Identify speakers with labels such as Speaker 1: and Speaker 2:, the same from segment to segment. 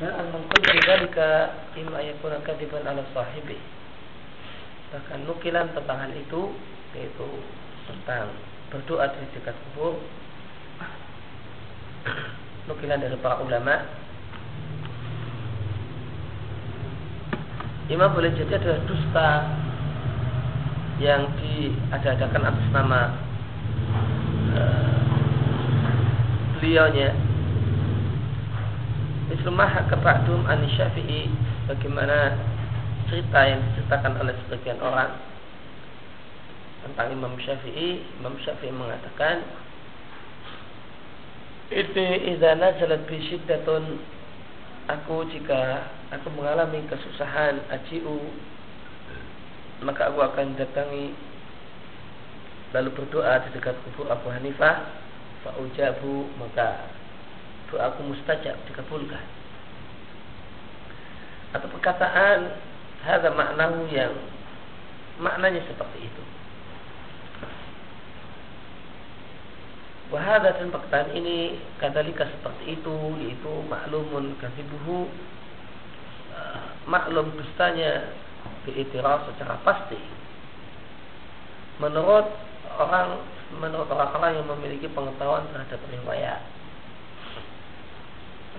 Speaker 1: Dan al-manqul dari dalika imma yakuna kadiban ala sahibi. Bahkan nukilan tentang hal itu yaitu tentang berdoa di dekat kubur. Nukilan dari para ulama. Imam boleh jadi adalah dusta yang diadakan atas nama uh, beliaunya Islamah keba'dum an syafi'i Bagaimana cerita yang diceritakan oleh sebagian orang Tentang Imam Syafi'i. Imam Syafi'i mengatakan Itu idza nazalat bi syiddatun Aku jika aku mengalami kesusahan ajiu Maka aku akan datangi Lalu berdoa di dekat kubur Abu Hanifah Fa'ujabu maka doaku mustajab dikabulkan. Atau perkataan ada maknahu yang maknanya seperti itu. Wahada dan perkataan ini kadalika seperti itu yaitu maklumun kasibuhu uh, maklum dustanya diiktiraf secara pasti. Menurut orang menurut orang-orang yang memiliki pengetahuan terhadap riwayat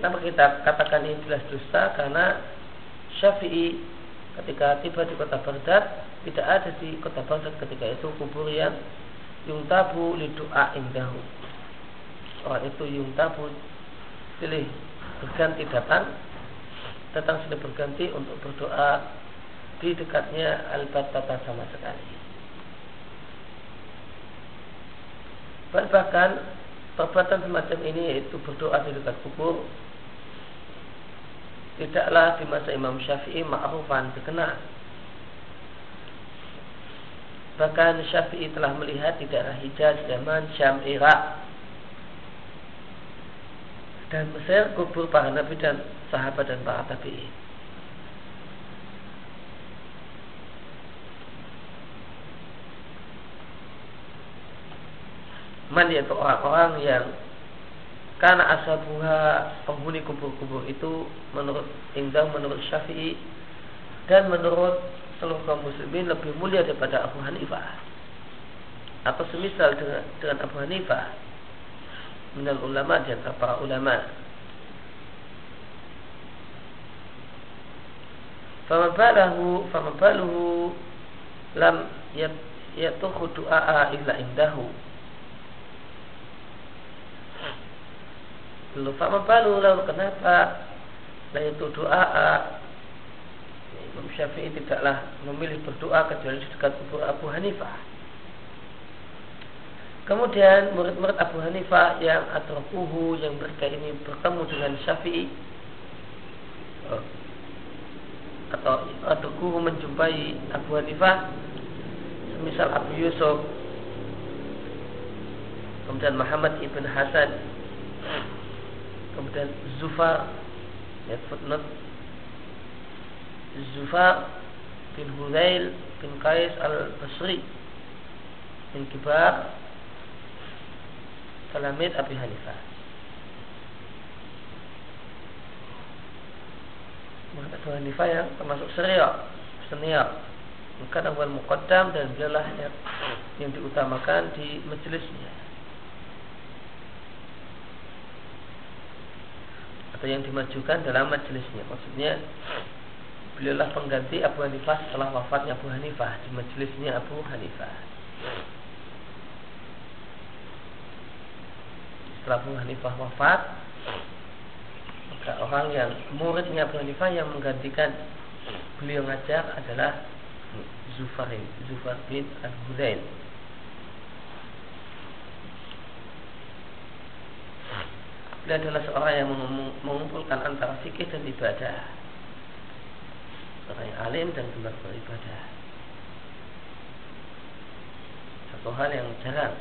Speaker 1: Kenapa kita katakan ini jelas dusta? Karena Syafi'i ketika tiba di kota Baghdad tidak ada di kota Baghdad ketika itu kubur yang yungtabu li doa indahu. Orang itu yungtabu silih berganti datang datang silih berganti untuk berdoa di dekatnya al-batata sama sekali. Bahkan perbuatan semacam ini yaitu berdoa di dekat kubur tidaklah di masa Imam Syafi'i ma'rufan dikenal. Bahkan Syafi'i telah melihat di daerah Hijaz zaman Syam Irak dan Mesir kubur para nabi dan sahabat dan para tabi'in. Man yaitu orang-orang yang karena asabuha penghuni kubur-kubur itu menurut Indang menurut Syafi'i dan menurut seluruh kaum muslimin lebih mulia daripada Abu Hanifah. Atau semisal dengan, dengan Abu Hanifah? Minal ulama dan para ulama. Famabalahu famabaluhu lam yatuhu du'a illa indahu Lalu fama lalu kenapa? Nah itu doa Imam Syafi'i tidaklah memilih berdoa kecuali di dekat kubur Abu Hanifah. Kemudian murid-murid Abu Hanifah yang atrafuhu yang mereka ini bertemu dengan Syafi'i oh, atau atrafuhu menjumpai Abu Hanifah semisal Abu Yusuf kemudian Muhammad ibn Hasan kemudian Zufar ya footnote. Zufar bin Hudail bin Qais al-Basri bin Kibar Salamid Abi Hanifah. Muhammad Abu Hanifah yang termasuk senior senior. Bukan awal muqaddam dan beliau yang, yang diutamakan di majelisnya atau yang dimajukan dalam majelisnya. Maksudnya beliaulah pengganti Abu Hanifah setelah wafatnya Abu Hanifah di majelisnya Abu Hanifah. Setelah Abu Hanifah wafat maka orang yang muridnya Abu Hanifah yang menggantikan beliau ngajar adalah Zufar bin Al-Hudain Beliau adalah seorang yang mengumpulkan antara fikih dan ibadah. Seorang yang alim dan gemar beribadah. Satu hal yang jarang.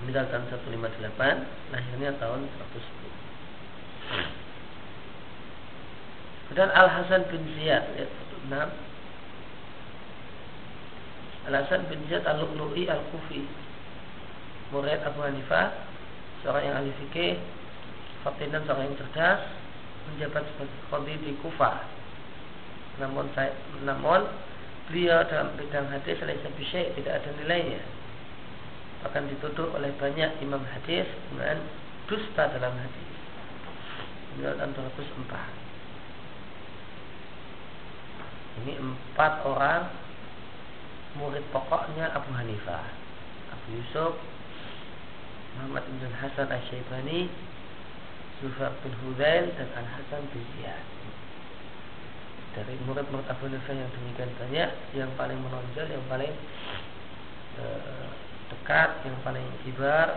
Speaker 1: Meninggal tahun 158, lahirnya tahun 110. Kemudian Al Hasan bin Ziyad, ya, 6 Al-Hasan bin Zaid al-Lu'lu'i al-Kufi. Murid Abu Hanifah seorang yang ahli fikih seorang yang cerdas menjabat sebagai kodi di Kufah namun saya namun beliau dalam bidang hadis bisyai tidak ada nilainya. Bahkan dituduh oleh banyak imam hadis dengan dusta dalam hadis. Beliau tahun 204 ini empat orang murid pokoknya Abu Hanifah. Abu Yusuf Muhammad bin Hasan Asy-Syaibani Zufar bin Hudail dan Al Hasan bin Ziyad. Dari murid-murid Abu Hanifah yang demikian banyak yang paling menonjol yang paling e, dekat yang paling kibar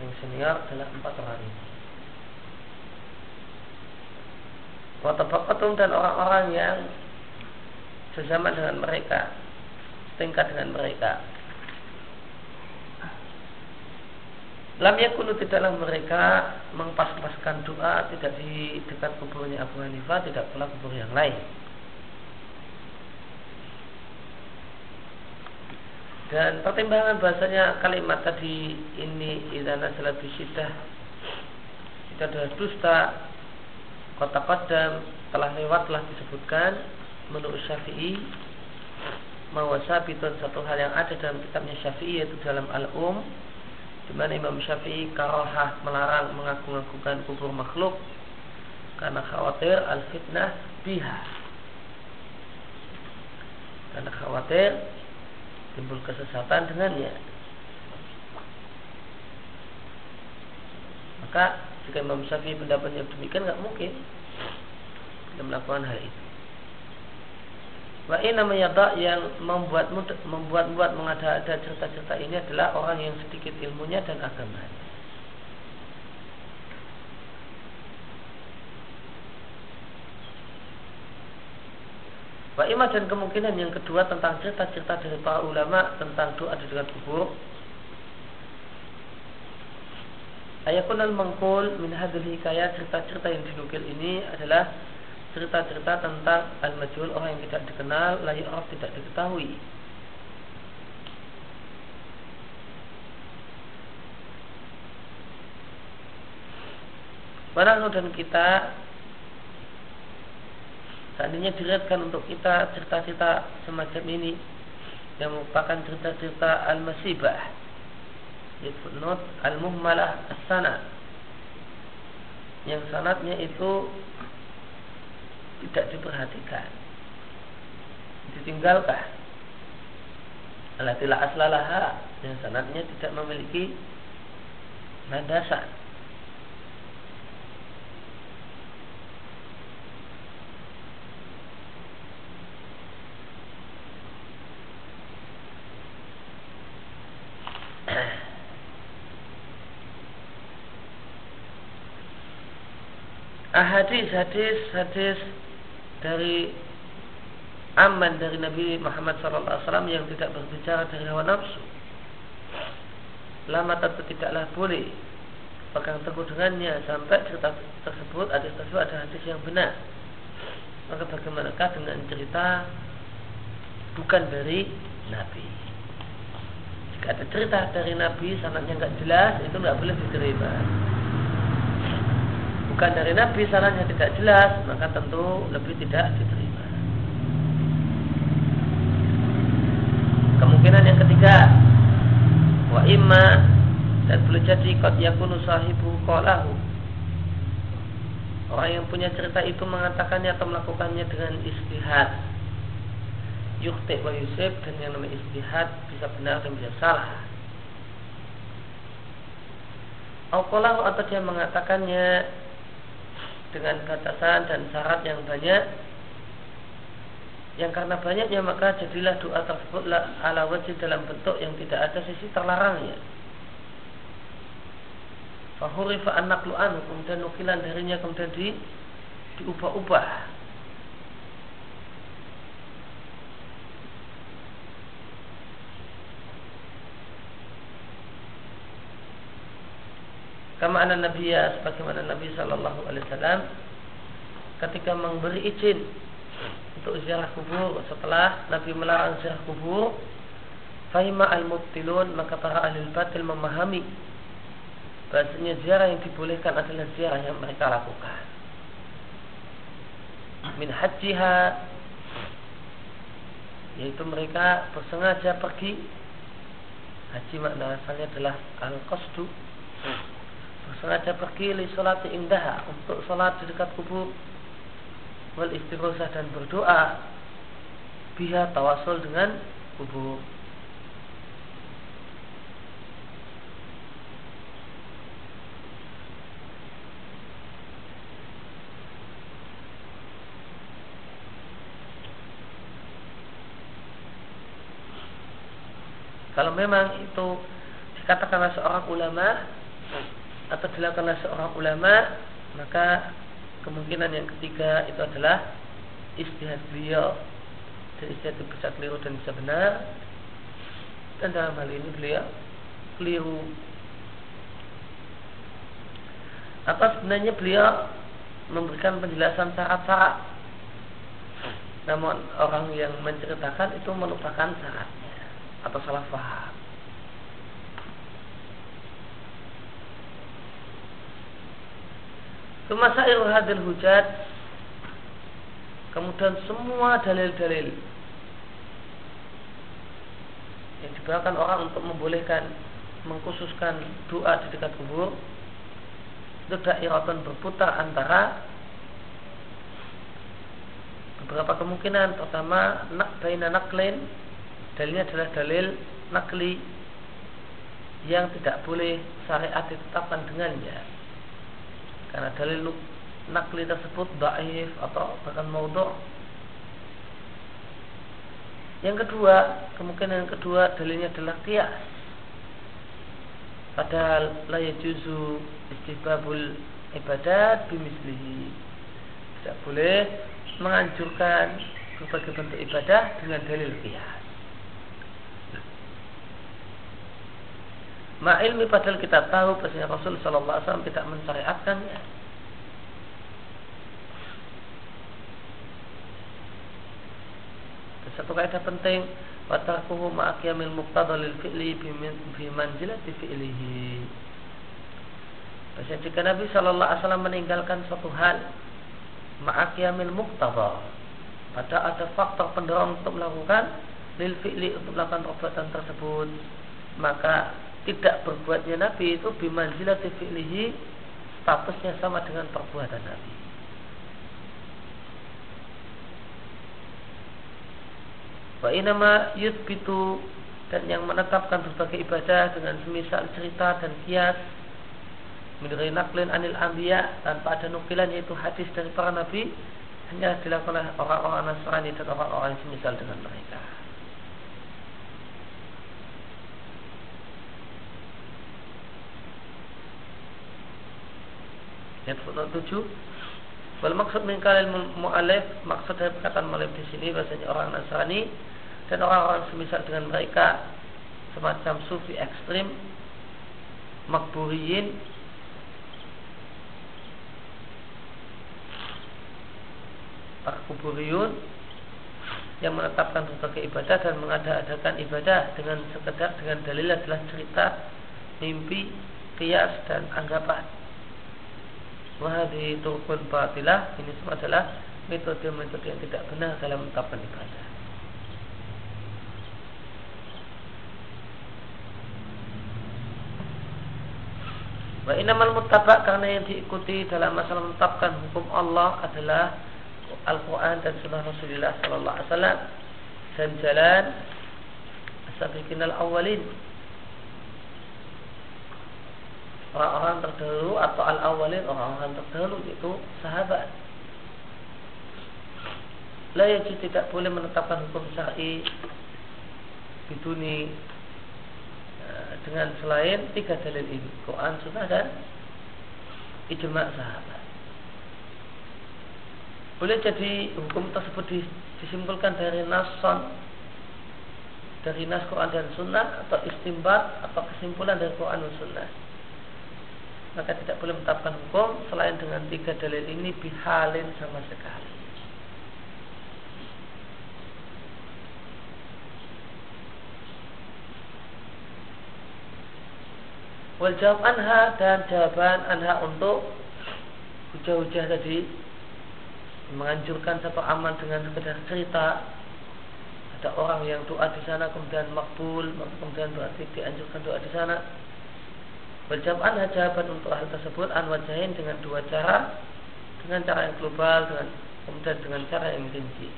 Speaker 1: yang, senior adalah empat orang ini. Watabakatum dan orang-orang yang sesama dengan mereka setingkat dengan mereka Lam yakunu tidaklah mereka mengpas-paskan doa tidak di dekat kuburnya Abu Hanifah, tidak pula kubur yang lain. Dan pertimbangan bahasanya kalimat tadi ini idana bisidah itu adalah dusta kota kodam telah lewat telah disebutkan menurut Syafi'i mawasabitun satu hal yang ada dalam kitabnya Syafi'i yaitu dalam Al-Um di mana Imam Syafi'i karohah melarang mengagung-agungkan kubur makhluk karena khawatir al-fitnah biha. Karena khawatir timbul kesesatan dengannya. Maka jika Imam Syafi'i pendapatnya demikian nggak mungkin dia melakukan hal itu. Wa namanya yada yang membuat membuat buat mengada-ada cerita-cerita ini adalah orang yang sedikit ilmunya dan agamanya. Wa ima dan kemungkinan yang kedua tentang cerita-cerita dari para ulama tentang doa di dekat kubur. Ayakun al-mangkul min hadil hikayat cerita-cerita yang dinukil ini adalah cerita-cerita tentang al-majhul orang yang tidak dikenal, layak orang tidak diketahui. Barang dan kita seandainya dilihatkan untuk kita cerita-cerita semacam ini yang merupakan cerita-cerita al-masibah not al-muhmalah as-sanad yang sanatnya itu tidak diperhatikan. Ditinggalkan. Alatilah aslalaha yang sanatnya tidak memiliki landasan. Hadis hadis hadis dari aman dari Nabi Muhammad SAW yang tidak berbicara dari hawa nafsu. Lama tentu tidaklah boleh pegang teguh dengannya sampai cerita tersebut ada tersebut ada hadis yang benar. Maka bagaimanakah dengan cerita bukan dari Nabi? Jika ada cerita dari Nabi sanatnya nggak jelas itu nggak boleh diterima bukan dari Nabi sananya tidak jelas maka tentu lebih tidak diterima. Kemungkinan yang ketiga wa imma dan boleh jadi qad yakunu sahibu qalahu orang yang punya cerita itu mengatakannya atau melakukannya dengan istihad. Yukti wa yusib dan yang namanya istihad bisa benar dan bisa salah. Atau dia mengatakannya dengan batasan dan syarat yang banyak. Yang karena banyaknya maka jadilah doa tersebut ala wajib dalam bentuk yang tidak ada sisi terlarangnya. Fahurifa anaklu anu kemudian nukilan darinya kemudian di diubah-ubah Kama anna Nabiya sebagaimana Nabi Shallallahu Alaihi Wasallam ketika memberi izin untuk ziarah kubur setelah Nabi melarang ziarah kubur Fahima al-mubtilun maka para ahli batil memahami bahasanya ziarah yang dibolehkan adalah ziarah yang mereka lakukan. Min hajiha yaitu mereka bersengaja pergi. Haji makna asalnya adalah al bersengaja pergi li sholat indah untuk sholat di dekat kubur. Wal istighosah dan berdoa. Biha tawasul dengan kubur. Kalau memang itu dikatakan oleh seorang ulama atau dilakukan oleh seorang ulama, maka kemungkinan yang ketiga itu adalah istihad beliau. Dan istihad itu bisa keliru dan bisa benar. Dan dalam hal ini beliau keliru. Apa sebenarnya beliau memberikan penjelasan syarat-syarat? Namun orang yang menceritakan itu melupakan syarat atau salah faham. Kemasail hadil hujat. Kemudian semua dalil-dalil Yang dibawakan orang untuk membolehkan Mengkhususkan doa di dekat kubur Itu dairatan berputar antara Beberapa kemungkinan. Pertama nak baina naklain dalilnya adalah dalil nakli yang tidak boleh syariat ditetapkan dengannya karena dalil nakli tersebut daif atau bahkan maudhu. Yang kedua kemungkinan yang kedua dalilnya adalah kias padahal la yajuzu istihbabul ibadat bimislihi. Tidak boleh menganjurkan berbagai bentuk ibadah dengan dalil kias Ma ilmi padahal kita tahu bahasanya Rasul Sallallahu Alaihi Wasallam tidak mensyariatkannya. Satu kaidah penting Watakuhu ma'akiyamil muqtada lil fi'li bi manzilati fi'lihi. Bahasa jika Nabi Sallallahu Alaihi Wasallam meninggalkan suatu hal ma'akiyamil muqtada pada ada faktor pendorong untuk melakukan lil fi'li untuk melakukan perbuatan tersebut maka tidak berbuatnya Nabi itu bimanzilati fi'lihi statusnya sama dengan perbuatan Nabi. Wa inama yudbitu dan yang menetapkan berbagai ibadah dengan semisal cerita dan kias menurut naklin anil anbiya tanpa ada nukilan yaitu hadis dari para nabi hanya dilakukan oleh orang-orang Nasrani dan orang-orang semisal dengan mereka. Footnote 7 Wal maksud mengkalil mu'alif Maksud dari perkataan mu'alif di sini Bahasanya orang Nasrani Dan orang-orang semisal dengan mereka Semacam sufi ekstrim Makburiyin Para kuburiyun yang menetapkan berbagai ibadah dan mengada-adakan ibadah dengan sekedar dengan dalil adalah cerita, mimpi, kias dan anggapan. Wahadi turkun batilah Ini semua adalah metode-metode yang tidak benar dalam menetapkan ibadah. Wa inamal mutabak karena yang diikuti dalam masalah menetapkan hukum Allah adalah Al-Quran dan Sunnah Rasulullah Sallallahu Alaihi Wasallam. Dan jalan as-sabiqin al-awwalin orang-orang terdahulu atau al-awwalin orang-orang terdahulu itu sahabat. La tidak boleh menetapkan hukum syar'i biduni eh, dengan selain tiga dalil ini Quran, Sunnah dan ijma sahabat. Boleh jadi hukum tersebut disimpulkan dari nason dari nas Quran dan Sunnah atau istimbat atau kesimpulan dari Quran dan Sunnah maka tidak boleh menetapkan hukum selain dengan tiga dalil ini bihalin sama sekali. Wal jawab anha dan jawaban anha untuk hujah-hujah tadi menganjurkan satu aman dengan sekedar cerita ada orang yang doa di sana kemudian makbul kemudian berarti dianjurkan doa di sana Berjawab anha jawaban untuk hal tersebut an wajahin dengan dua cara dengan cara yang global dengan kemudian dengan cara yang rinci.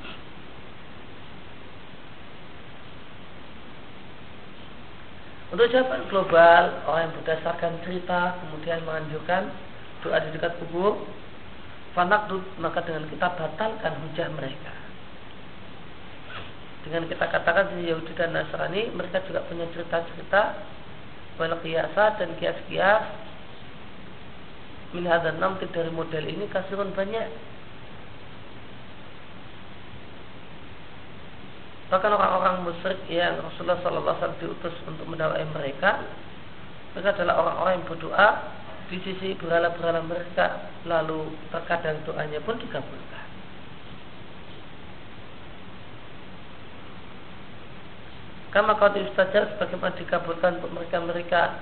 Speaker 1: Untuk jawaban global, orang yang berdasarkan cerita kemudian menganjurkan doa di dekat kubur, fanakdud maka dengan kita batalkan hujah mereka. Dengan kita katakan Yahudi dan Nasrani, mereka juga punya cerita-cerita, wal kiasat dan kias-kias min hadan namti dari model ini kasirun banyak Bahkan orang-orang musyrik yang Rasulullah SAW diutus untuk mendakwai mereka, mereka adalah orang-orang yang berdoa di sisi berhala-berhala mereka, lalu terkadang doanya pun dikabulkan. Kama kau saja sebagaimana dikabulkan untuk mereka-mereka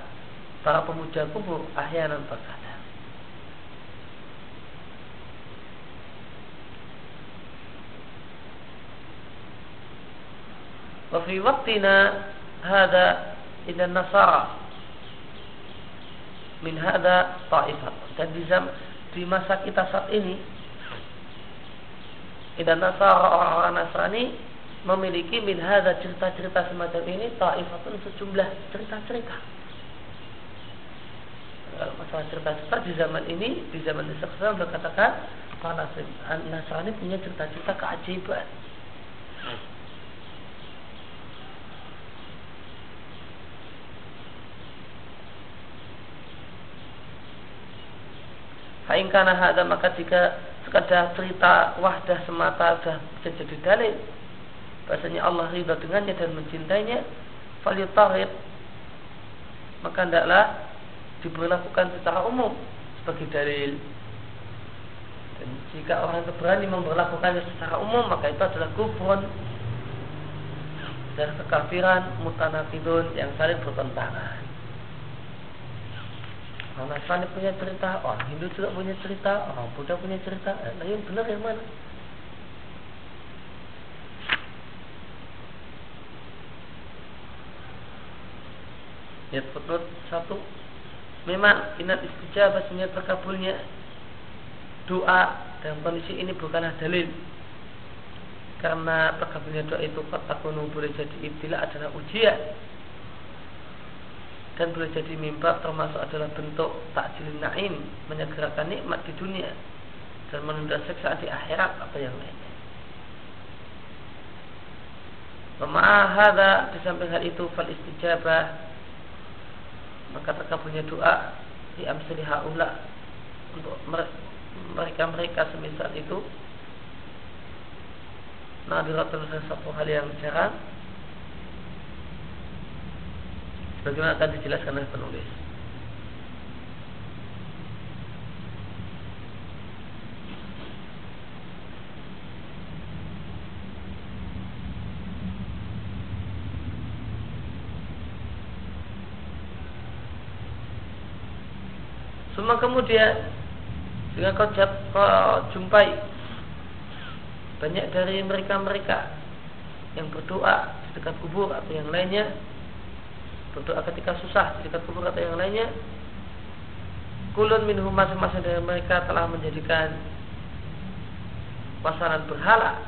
Speaker 1: para pemuja kubur ahyanan bakal. وفي وقتنا هذا إذا النصارى min hada ta'ifah dan di, zam, di masa kita saat ini dan Nasara orang-orang Nasrani memiliki min hada cerita-cerita semacam ini ta'ifatun sejumlah cerita-cerita. Kalau masalah cerita-cerita di zaman ini di zaman Isa beliau katakan para Nasrani punya cerita-cerita keajaiban. Fa'ingkana hadha maka jika sekadar cerita wahdah semata sudah jadi dalil bahasanya Allah ridha dengannya dan mencintainya falitarid maka hendaklah diberlakukan secara umum sebagai dalil dan jika orang itu berani memperlakukannya secara umum maka itu adalah kufrun dan kekafiran mutanafidun yang saling bertentangan Orang Nasrani punya cerita, orang Hindu juga punya cerita, orang Buddha punya cerita. Nah yang benar yang mana? Ya footnote satu. Memang inat istijabah bahasanya terkabulnya doa dalam kondisi ini bukanlah dalil. Karena terkabulnya doa itu kata boleh jadi ibtilah adalah ujian. Dan boleh jadi mimbar termasuk adalah bentuk takjil naim menyegerakan nikmat di dunia. Dan menunda seksa di akhirat apa yang lainnya. Memahada di samping hal itu fal istijabah maka terkabulnya doa di amsali haula untuk mereka-mereka semisal itu nadiratun satu hal yang jarang Bagaimana akan dijelaskan oleh penulis. Semua kemudian dengan kau, kau jumpai banyak dari mereka-mereka yang berdoa di dekat kubur atau yang lainnya berdoa ketika susah di dekat kubur atau yang lainnya. Kulun minhum masing-masing dari mereka telah menjadikan pasaran berhala.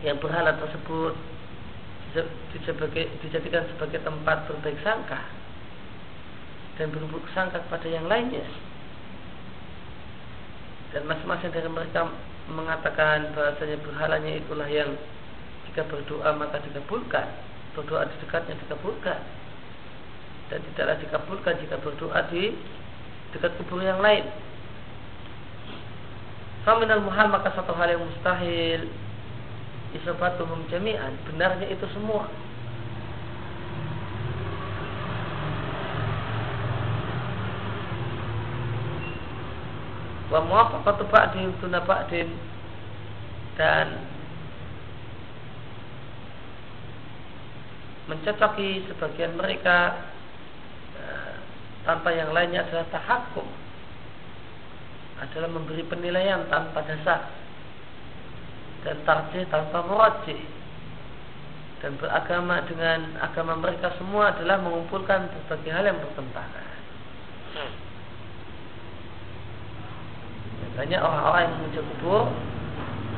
Speaker 1: Yang berhala tersebut dijadikan sebagai tempat berbaik sangka dan berburuk sangka kepada yang lainnya. Dan masing-masing dari mereka mengatakan bahasanya berhalanya itulah yang jika berdoa maka dikabulkan. Berdoa di dekatnya dikabulkan. Dan tidaklah dikabulkan jika berdoa di dekat kubur yang lain. Faminal muhal maka satu hal yang mustahil. Isabatuhum jami'an. Benarnya itu semua wa muwafaqatu ba'din tuna ba'din. Dan mencocoki sebagian mereka uh, tanpa yang lainnya adalah tahakum. Adalah memberi penilaian tanpa dasar. Dan tarjih tanpa murajih. Dan beragama dengan agama mereka semua adalah mengumpulkan berbagai hal yang bertentangan. Banyak orang-orang yang menuju kubur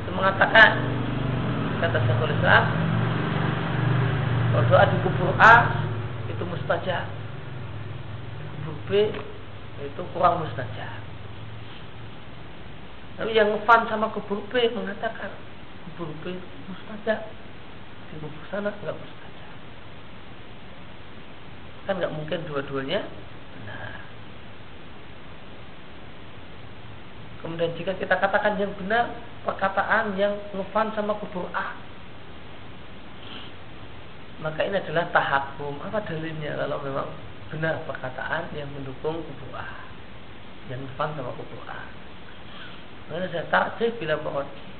Speaker 1: itu mengatakan kata Syekhul Islam kalau doa di kubur A itu mustajab kubur B itu kurang mustajab tapi yang fan sama kubur B mengatakan kubur B mustajab di kubur sana nggak mustajab. Kan nggak mungkin dua-duanya benar. Kemudian jika kita katakan yang benar perkataan yang ngefan sama kubur A. Maka ini adalah tahakum apa dalilnya kalau memang benar perkataan yang mendukung kubur A? Yang ngefan sama kubur A. Mana saya takjib bila meroti.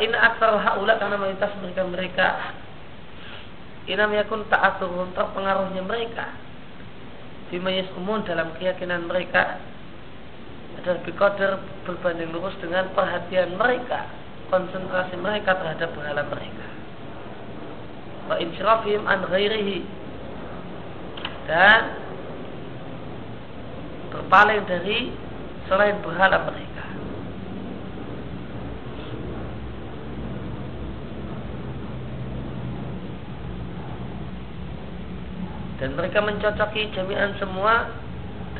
Speaker 1: Fa'in aksar haula karena mayoritas mereka mereka. Inam yakun ta'aturun terpengaruhnya mereka. Bimayas umum dalam keyakinan mereka. Adalah bikoder berbanding lurus dengan perhatian mereka konsentrasi mereka terhadap berhala mereka. Wa insyirafim an ghairihi. Dan berpaling dari selain berhala mereka dan mereka mencocoki jami'an semua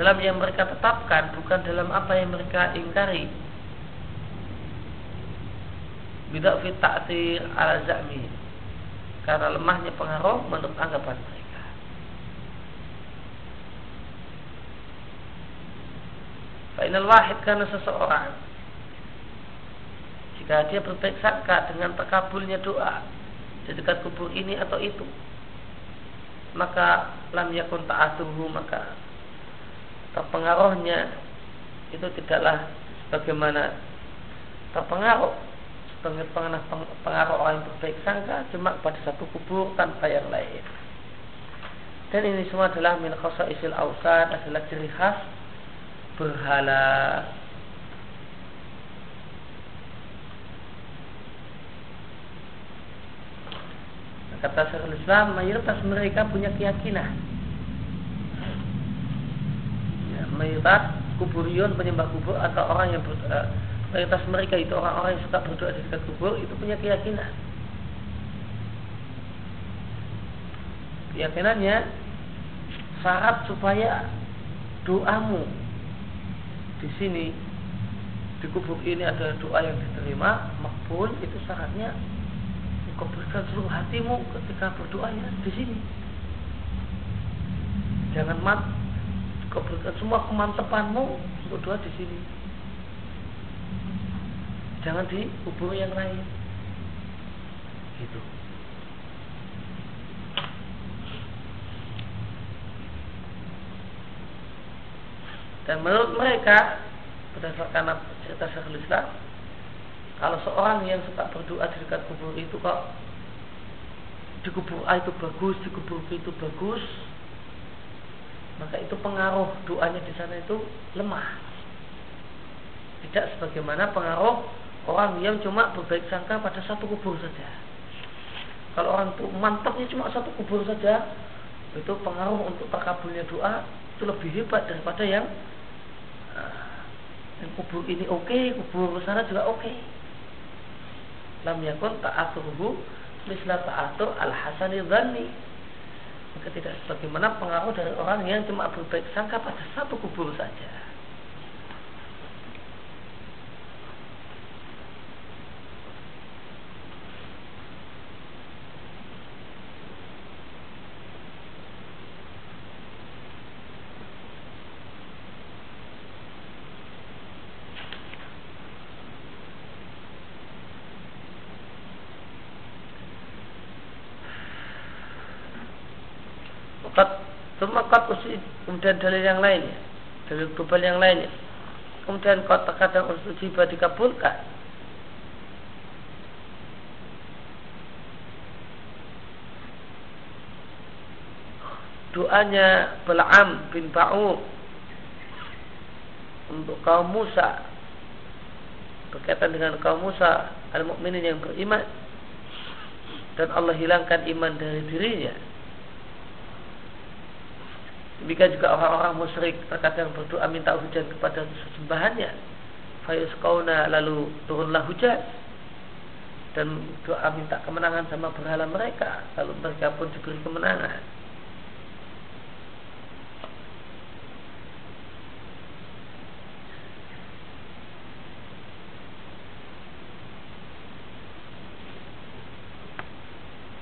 Speaker 1: dalam yang mereka tetapkan bukan dalam apa yang mereka ingkari. Bidak fit ta'thir ala za'mi. Karena lemahnya pengaruh menurut anggapan mereka. Fa'inal wahid karena seseorang jika dia berbaik sangka dengan terkabulnya doa di dekat kubur ini atau itu maka lam yakun ta'atuhu maka terpengaruhnya itu tidaklah bagaimana terpengaruh. Sebagai pengaruh orang yang berbaik sangka cuma pada satu kubur tanpa yang lain. Dan ini semua adalah min isil awsan adalah ciri khas berhala kata Syekhul Islam mayoritas mereka punya keyakinan. Ya, mayoritas kuburion penyembah kubur atau orang yang ber, uh, mayoritas mereka itu orang-orang yang suka berdoa di dekat kubur itu punya keyakinan. Keyakinannya syarat supaya doamu di sini di kubur ini ada doa yang diterima makbul itu syaratnya Kau berikan seluruh hatimu ketika berdoa ya di sini. Jangan mat. Kau berikan semua kemantapanmu untuk doa di sini. Jangan di kubur yang lain. Gitu. Dan menurut mereka berdasarkan cerita Syekhul Islam kalau seorang yang suka berdoa di dekat kubur itu kok di kubur A itu bagus, di kubur B itu bagus, maka itu pengaruh doanya di sana itu lemah. Tidak sebagaimana pengaruh orang yang cuma berbaik sangka pada satu kubur saja. Kalau orang itu mantapnya cuma satu kubur saja, itu pengaruh untuk terkabulnya doa itu lebih hebat daripada yang uh, kubur ini oke, okay, kubur sana juga oke. Okay lam yakun ta'aturuhu misla ta'atur al-hasani dhanni. Maka tidak sebagaimana pengaruh dari orang yang cuma berbaik sangka pada satu kubur saja Semakat kemudian dalil yang lainnya Dalil global yang lainnya Kemudian kau terkadang tiba dikabulkan. Doanya Bala'am bin Ba'u Untuk kaum Musa. Berkaitan dengan kaum Musa Al-Mu'minin yang beriman. Dan Allah hilangkan iman dari dirinya Demikian juga orang-orang musyrik terkadang berdoa minta hujan kepada sesembahannya. Fayusqauna lalu turunlah hujan dan doa minta kemenangan sama berhala mereka lalu mereka pun diberi kemenangan.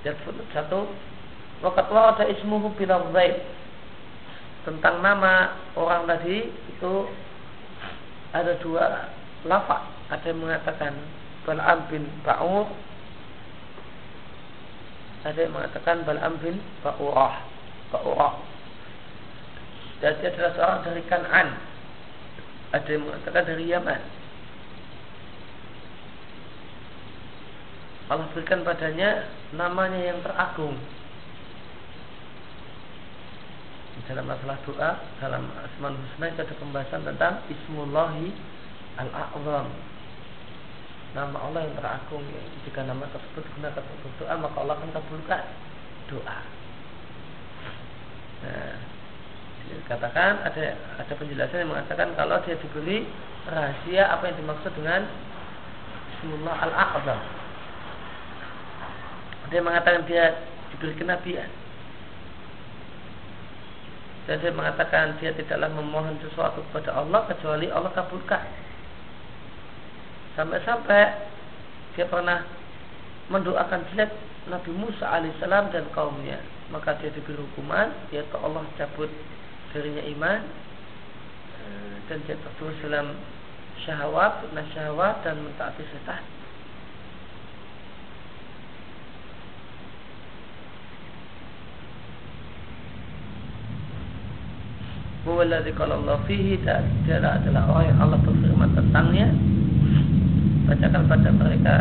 Speaker 1: Dan satu Wakat ada ismuhu bila zaib tentang nama orang tadi itu ada dua lafaz. Ada yang mengatakan Bal'am bin Ba'ur Ada yang mengatakan Bal'am bin Ba'urah. Ba'urah. Dan adalah seorang dari Kan'an. Ada yang mengatakan dari Yaman. Allah berikan padanya namanya yang teragung dalam masalah doa dalam Asmaul Husna itu ada pembahasan tentang Ismullahi Al-A'zam. Nama Allah yang teragung ya. jika nama tersebut digunakan untuk doa maka Allah akan kabulkan doa. Nah dikatakan ada ada penjelasan yang mengatakan kalau dia diberi rahasia apa yang dimaksud dengan Bismillah Al-A'zam? Dia mengatakan dia diberi kenabian dan dia mengatakan dia tidaklah memohon sesuatu kepada Allah kecuali Allah kabulkan. Sampai-sampai dia pernah mendoakan jelek Nabi Musa alaihissalam dan kaumnya. Maka dia diberi hukuman, yaitu Allah cabut darinya iman eh, dan dia terus dalam syahwat, nah syahwat dan mentaati setan. Huwaladzi Allah fihi dan dia adalah orang yang Allah berfirman tentangnya. Bacakan pada mereka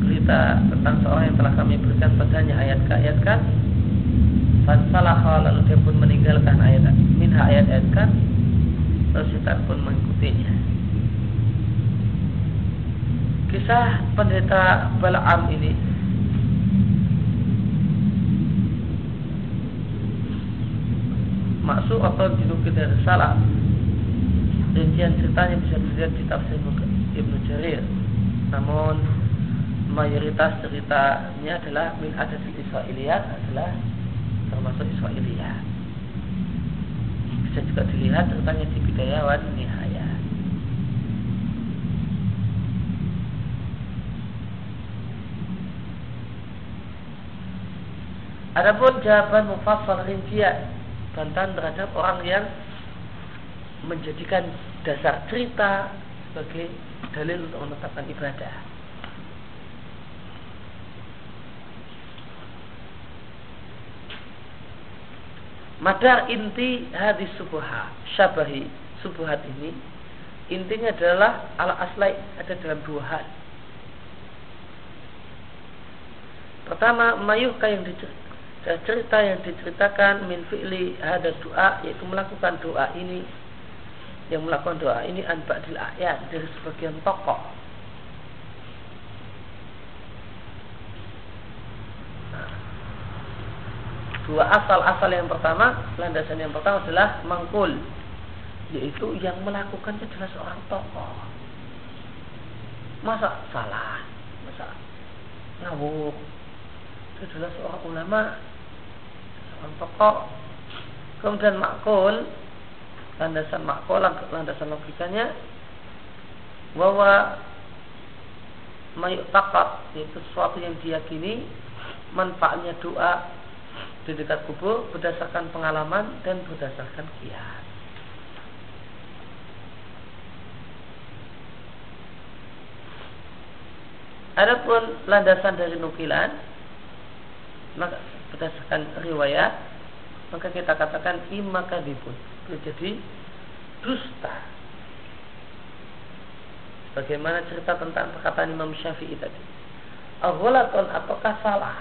Speaker 1: berita tentang seorang yang telah kami berikan padanya ayat ke ayat kan. Fansalah lalu dia pun meninggalkan ayat minha ayat-ayat kan. Lalu setan pun mengikutinya. Kisah pendeta Balaam ini maksud atau dinukil dari salah. Rincian ceritanya bisa dilihat di tafsir Ibnu Jarir. Namun mayoritas ceritanya adalah min adat Israiliyat adalah termasuk Israiliyat bisa juga dilihat ceritanya di Bidayah wa Nihaya. Adapun jawaban mufassal rincian bantahan terhadap orang yang menjadikan dasar cerita sebagai dalil untuk menetapkan ibadah. Madar inti hadis subuha syabahi subuhat ini intinya adalah ala aslai ada dalam dua hal. Pertama, mayuka yang diceritakan dan cerita yang diceritakan min fi'li ada doa yaitu melakukan doa ini. Yang melakukan doa ini an ba'dil ayat dari sebagian tokoh. Dua asal-asal yang pertama landasan yang pertama adalah mangkul yaitu yang melakukannya adalah seorang tokoh. Masa salah? Masa ngawur? Itu adalah seorang ulama seorang tokoh kemudian makul. Landasan makul landasan logikanya. Bahwa mayuk takat yaitu sesuatu yang diyakini manfaatnya doa di dekat kubur berdasarkan pengalaman dan berdasarkan kias. Adapun landasan dari nukilan berdasarkan riwayat maka kita katakan imma kadibun. Jadi dusta. Bagaimana cerita tentang perkataan Imam Syafi'i tadi? Agholaton ataukah salah?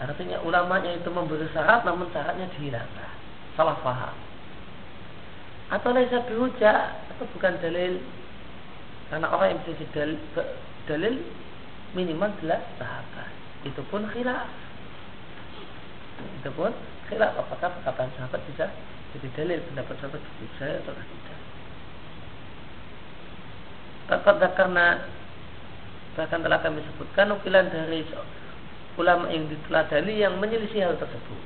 Speaker 1: Artinya ulamanya itu memberi syarat namun syaratnya dihilangkan. Salah faham. Atau laisa bihuja atau bukan dalil. Karena orang yang bisa dalil, dalil minimal jelas sahabat itu pun khilaf. Itu pun khilaf. Apakah perkataan sahabat bisa jadi dalil pendapat sahabat bisa atau tidak? Bapak karena bahkan telah kami sebutkan nukilan dari ulama yang diteladani yang menyelisih hal tersebut.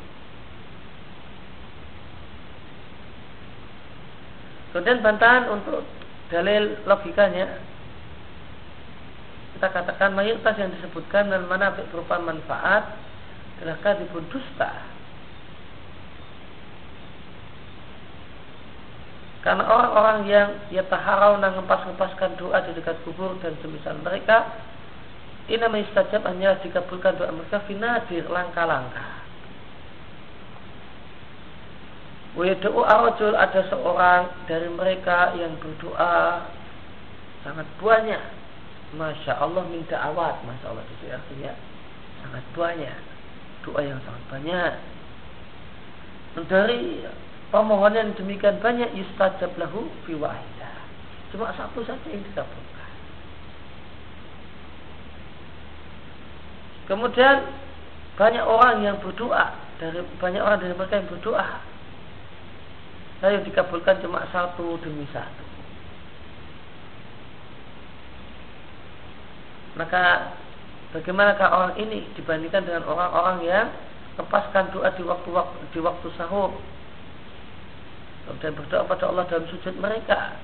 Speaker 1: Kemudian bantahan untuk dalil logikanya kita katakan mayoritas yang disebutkan dan mana berupa manfaat adalah kadibun dusta Karena orang-orang yang ya taharau ngepas-ngepaskan doa di dekat kubur dan semisal mereka ini istajab hanya dikabulkan doa mereka finadir langkah-langkah. Wiyada'u arajul ada seorang dari mereka yang berdoa sangat banyak. Masya Allah minta awat. Masya Allah itu artinya sangat banyak. Doa yang sangat banyak. Dari Permohonan demikian banyak yustajab lahu fi wahidah. Cuma satu saja yang dikabulkan. Kemudian banyak orang yang berdoa dari banyak orang dari mereka yang berdoa. Lalu dikabulkan cuma satu demi satu. Maka bagaimanakah orang ini dibandingkan dengan orang-orang yang lepaskan doa di waktu waktu di waktu sahur dan berdoa pada Allah dalam sujud mereka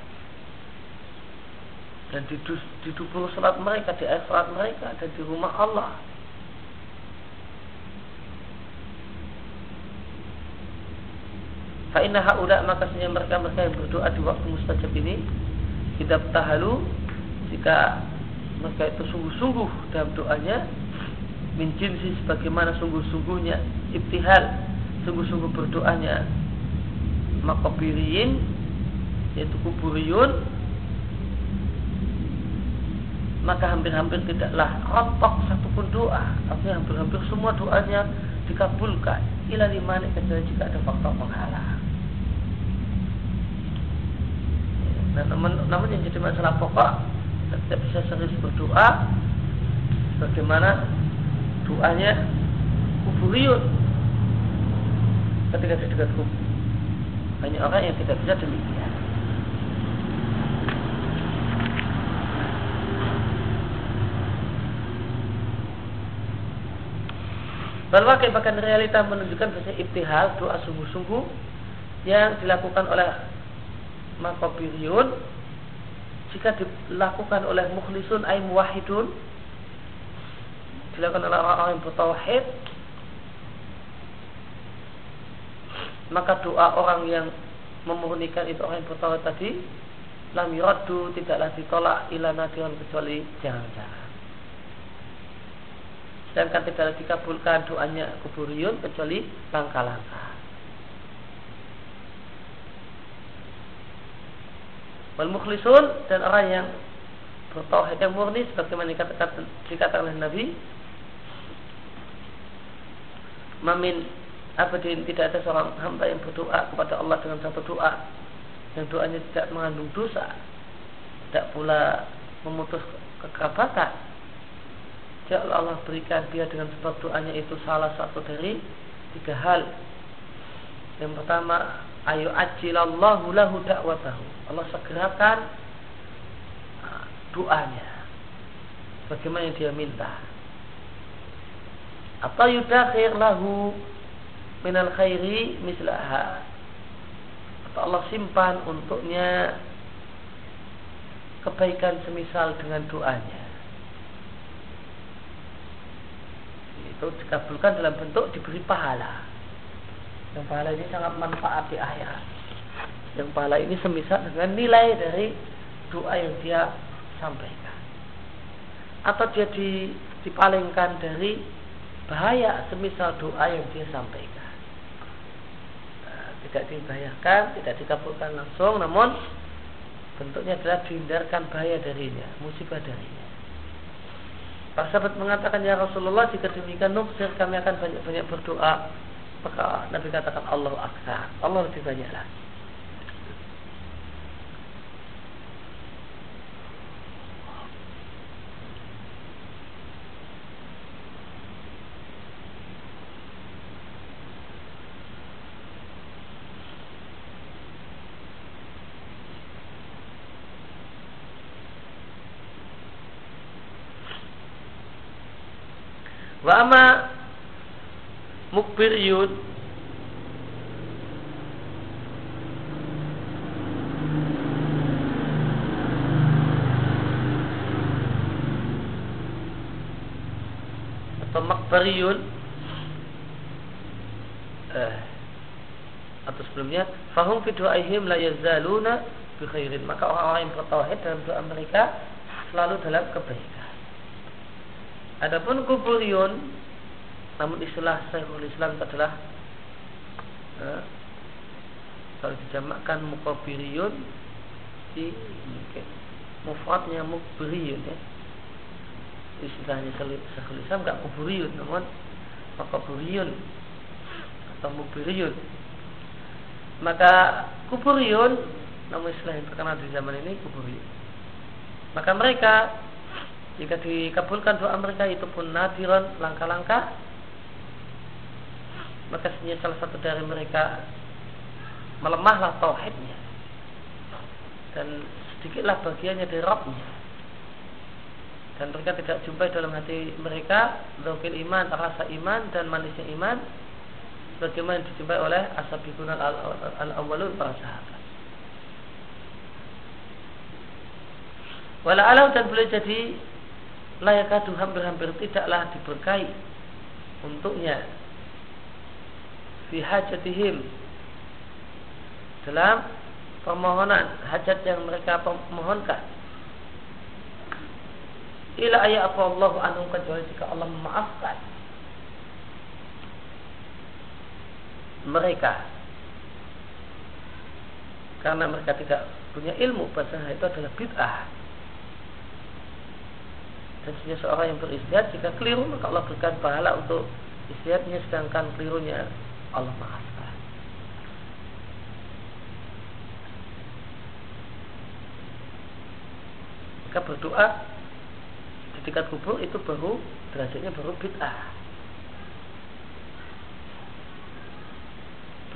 Speaker 1: dan di, di dubur salat mereka, di air salat mereka dan di rumah Allah. Fa'inna ha'ula maka mereka mereka yang berdoa di waktu mustajab ini kita tahalu jika mereka itu sungguh-sungguh dalam doanya. Min sebagaimana sungguh-sungguhnya ibtihal sungguh-sungguh berdoanya. Makabiriyin yaitu kuburiyun. Maka hampir-hampir tidaklah. Rontok satupun doa. Artinya hampir-hampir semua doanya dikabulkan. Ila limani kecuali jika ada faktor penghalang. Nah, namun, namun yang jadi masalah pokok tidak bisa serius berdoa. Bagaimana doanya kuburiyun ketika di dekat kubur. Banyak orang yang tidak bisa demikian. Berbagai bahkan realita menunjukkan bahwa ibtihal doa sungguh-sungguh yang dilakukan oleh makobiriun jika dilakukan oleh mukhlisun ay muwahidun dilakukan oleh orang-orang yang bertauhid maka doa orang yang memurnikan itu orang yang bertawad tadi lam yuraddu tidaklah ditolak ila nadiran kecuali jangan-jangan sedangkan tidaklah dikabulkan doanya kuburiyun kecuali langkah-langkah wal mukhlisun dan orang yang bertauhid yang murni sebagaimana dikatakan, dikatakan oleh Nabi mamin abadin tidak ada seorang hamba yang berdoa kepada Allah dengan satu doa yang doanya tidak mengandung dosa tidak pula memutus kekerabatan. Jika Allah berikan dia dengan sebab doanya itu salah satu dari tiga hal. Yang pertama ayo ajilallahu lahu dakwatahu Allah segerakan uh, doanya. Bagaimana yang dia minta? Atau yudakhir lahu minal khairi mislaha. Atau Allah simpan untuknya kebaikan semisal dengan doanya. Itu dikabulkan dalam bentuk diberi pahala yang pahala ini sangat manfaat di akhirat yang pahala ini semisal dengan nilai dari doa yang dia sampaikan atau dia dipalingkan dari bahaya semisal doa yang dia sampaikan. Nah, tidak dibayarkan, tidak dikabulkan langsung, namun bentuknya adalah dihindarkan bahaya darinya, musibah darinya. Para sahabat mengatakan ya Rasulullah jika demikian nukzir kami akan banyak-banyak berdoa. Maka Nabi katakan Allah aksa, Allah lebih banyak lagi. Wa ama mukbiriyun atau makbariyun eh, atau sebelumnya fahum fi du'aihim la yazaluna bi khairin. Maka orang-orang yang bertauhid dalam doa mereka selalu dalam kebaikan. Adapun kuburiyun namun istilah Syekhul Islam adalah eh, kalau dijamakkan mukabiriyun di mungkin mufradnya mukbiriyun ya. Istilahnya Syekhul Islam enggak kuburiyun namun makaburiyun atau mukbiriyun. Maka kuburiyun namun istilah yang terkenal di zaman ini kuburiyun maka mereka jika dikabulkan doa mereka itu pun nadiran langkah-langkah maka sebenarnya salah satu dari mereka melemahlah tauhidnya. Dan sedikitlah bagiannya dari Rabbnya. Dan mereka tidak jumpai dalam hati mereka dokil iman, rasa iman dan manisnya iman. Bagaimana dijumpai oleh ashabikun al-awwalun para sahabat. Wala alau dan boleh jadi layakadu hampir-hampir tidaklah diberkahi untuknya fi hajatihim. Dalam permohonan hajat yang mereka mohonkan ila ayat Allah anu kecuali jika Allah memaafkan mereka. Karena mereka tidak punya ilmu bahasa itu adalah bid'ah. Dan seorang yang beristihad jika keliru maka Allah berikan pahala untuk istihadnya sedangkan kelirunya Allah maafkan. Maka berdoa di tingkat kubur itu baru derajatnya baru bid'ah.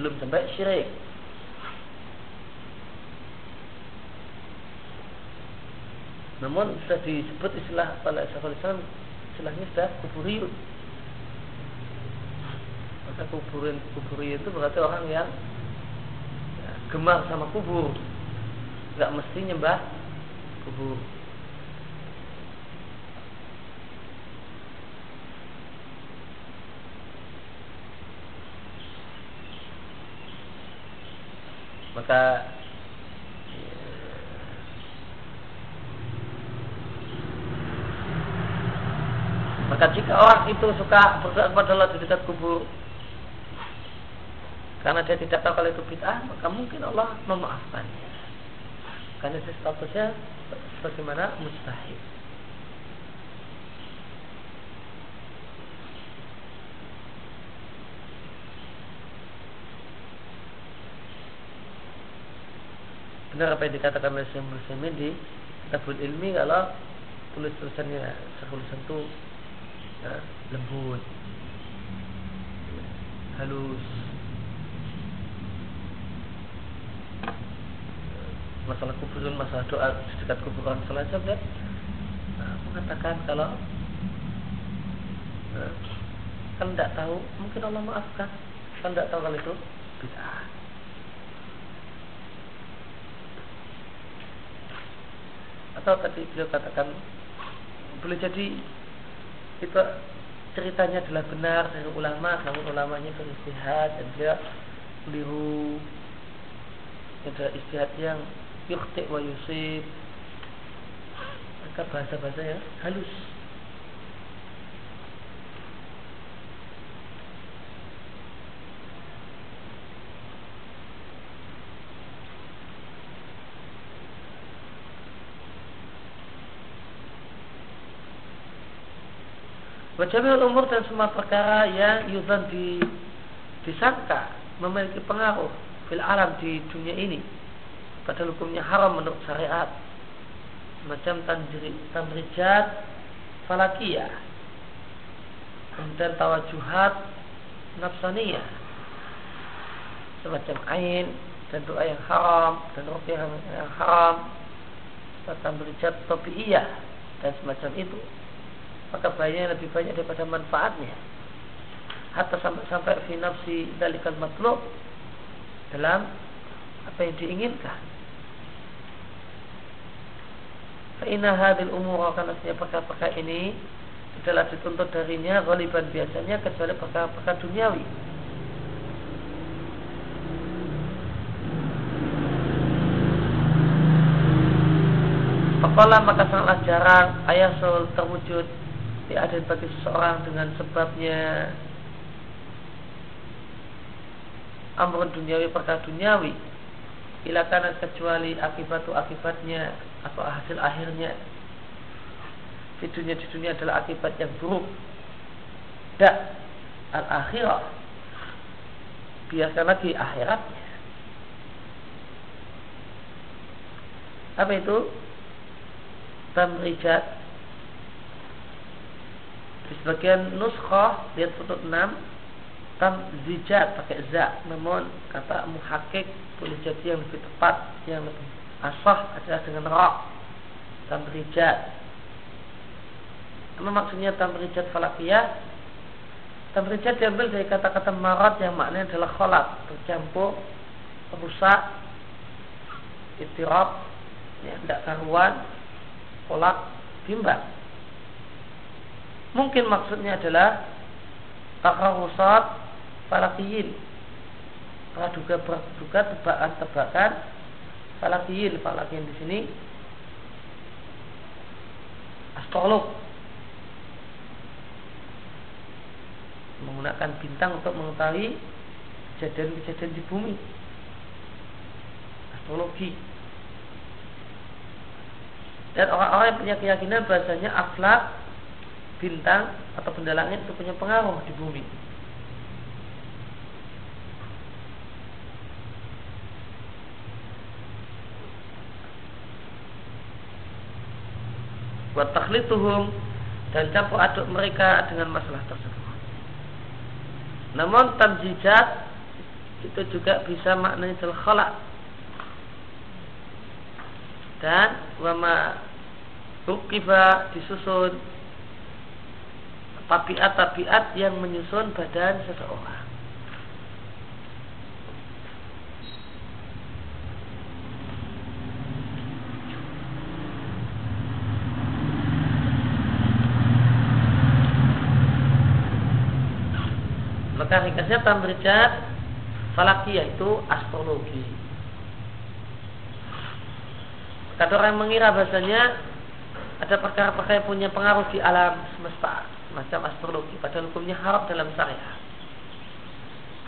Speaker 1: Belum sampai syirik. Namun sudah disebut istilah oleh Syekhul Islam istilahnya sudah kuburiyun. Maka kuburin kuburiyun itu berarti orang yang ya, gemar sama kubur, nggak mesti nyembah kubur. Maka Maka jika orang itu suka berdoa kepada Allah di dekat kubur karena dia tidak tahu kalau itu bid'ah, maka mungkin Allah memaafkannya. Karena itu statusnya bagaimana mustahil. Benar apa yang dikatakan oleh Syekh Muslimin di Kitabul Ilmi kalau tulis tulisannya tulisan itu ya, lembut halus masalah kuburan masalah doa dekat kuburan selesai dan nah, mengatakan kalau nah, kan tidak tahu mungkin Allah maafkan. Kan tidak tahu kalau itu bid'ah. Atau tadi beliau katakan boleh jadi itu ceritanya adalah benar dari ulama namun ulamanya beristihad dan dia keliru ada istihad yang yukhti wa yusib. Maka bahasa-bahasa ya halus. Wajamil umur dan semua perkara yang yuzan di, disangka memiliki pengaruh fil alam di dunia ini. Padahal hukumnya haram menurut syariat. Macam tanrijat falakiyah. Kemudian tawajuhat nafsaniyah. Semacam ain dan doa yang haram dan rupiah yang haram. Tanrijat topi'iyah dan semacam itu maka bahayanya lebih banyak daripada manfaatnya hatta sampai sampai fi nafsi matlub dalam apa yang diinginkan fa inna hadil umur karena perkara-perkara ini adalah dituntut darinya ghaliban biasanya kecuali perkara-perkara duniawi. Pakola maka sangatlah jarang ayah terwujud ada bagi seseorang dengan sebabnya. Amrun duniawi perkara duniawi bila karena kecuali akibat akibatnya atau hasil akhirnya di dunia di dunia adalah akibat yang buruk. Dan al akhirah biasa lagi akhiratnya. Apa itu? Tamrijat. Di sebagian nuskah lihat foto 6 tam zijat pakai za. Namun kata muhakik boleh jadi yang lebih tepat yang lebih asah adalah dengan ra tam rijat apa maksudnya tam rijat falakiyah tam rijat diambil dari kata-kata marat yang maknanya adalah kholak bercampur rusak itirab ya, tidak karuan kolak bimbang. Mungkin maksudnya adalah takarusat falakiyin. Praduga praduga tebakan-tebakan falakiyin. Falakiyin di sini astrolog menggunakan bintang untuk mengetahui kejadian-kejadian di bumi astrologi dan orang-orang yang punya keyakinan bahasanya akhlak bintang atau benda langit itu punya pengaruh di bumi. Buat takhlituhum dan campur aduk mereka dengan masalah tersebut. Namun tamjijat itu juga bisa maknanya khalaq dan wama rukiba disusun tabiat-tabiat yang menyusun badan seseorang. Maka ringkasnya tamrijat falakiyah itu astrologi. Kata orang yang mengira bahasanya ada perkara-perkara yang punya pengaruh di alam semesta macam astrologi padahal hukumnya haram dalam syariat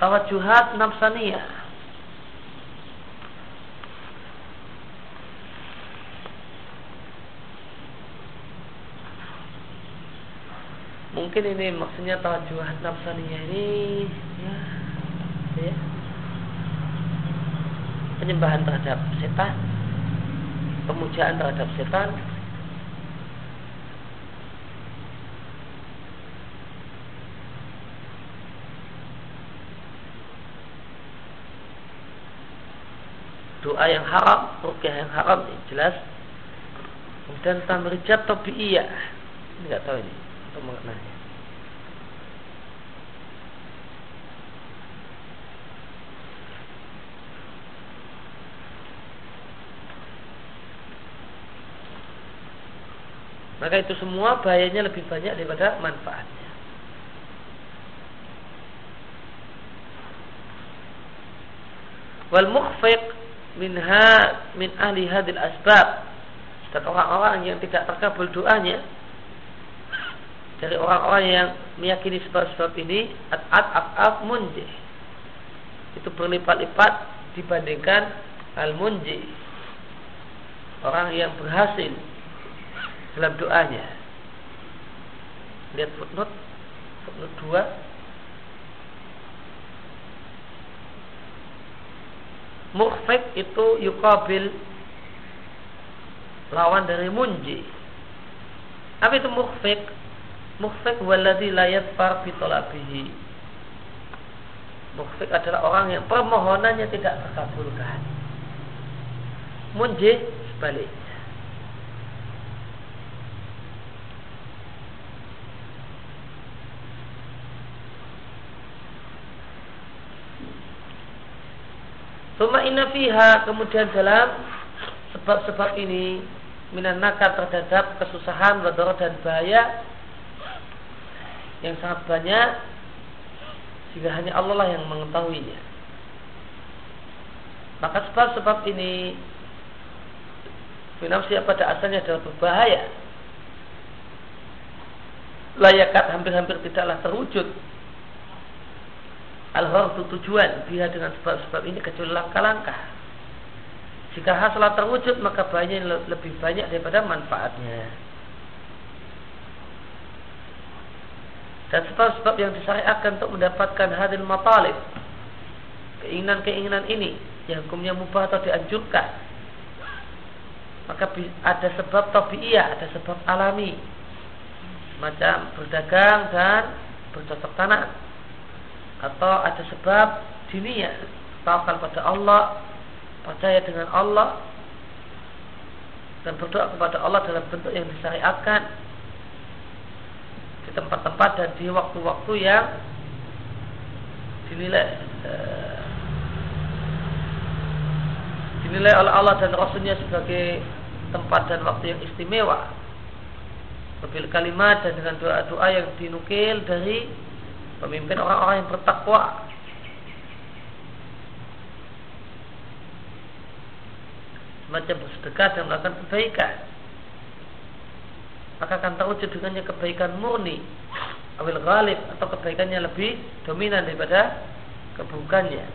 Speaker 1: tawajuhat nafsaniyah mungkin ini maksudnya tawajuhat nafsaniyah ini ya, ya? Penyembahan terhadap setan pemujaan terhadap setan. Doa yang haram, rukyah yang haram jelas. Kemudian tamrijat iya Ini nggak tahu ini apa maknanya. Maka itu semua bahayanya lebih banyak daripada manfaatnya. Wal mukhfiq minha min ahli hadil asbab dan orang-orang yang tidak terkabul doanya dari orang-orang yang meyakini sebab-sebab ini at-at af munjih itu berlipat-lipat dibandingkan al-munjih orang yang berhasil dalam doanya lihat footnote footnote 2 Mukhfik itu yukabil lawan dari munji. Apa itu mukhfik? Mukhfik walladhi la yadfar bitolabihi. Mukhfik adalah orang yang permohonannya tidak terkabulkan. Munji sebaliknya. Suma inna fiha kemudian dalam sebab-sebab ini minan nakar terhadap kesusahan, wadorot dan bahaya yang sangat banyak sehingga hanya Allah lah yang mengetahuinya. Maka sebab-sebab ini finansial pada asalnya adalah berbahaya. Layakat hampir-hampir tidaklah terwujud al itu tujuan dia dengan sebab-sebab ini kecuali langkah-langkah jika hasil terwujud maka banyak lebih banyak daripada manfaatnya. Dan sebab-sebab yang disyariatkan untuk mendapatkan hadil matalib keinginan-keinginan ini yang hukumnya mubah atau dianjurkan maka ada sebab tabiiyah, ada sebab alami macam berdagang dan bercocok tanam atau ada sebab diniyah tawakal pada Allah percaya dengan Allah dan berdoa kepada Allah dalam bentuk yang disyariatkan tempat-tempat dan di waktu-waktu yang dinilai uh, dinilai oleh Allah dan Rasulnya sebagai tempat dan waktu yang istimewa. Mobil kalimat dan dengan doa-doa yang dinukil dari pemimpin orang-orang yang bertakwa. Semacam bersedekah dan melakukan kebaikan maka akan terwujud dengannya kebaikan murni awil ghalib atau kebaikannya lebih dominan daripada keburukannya.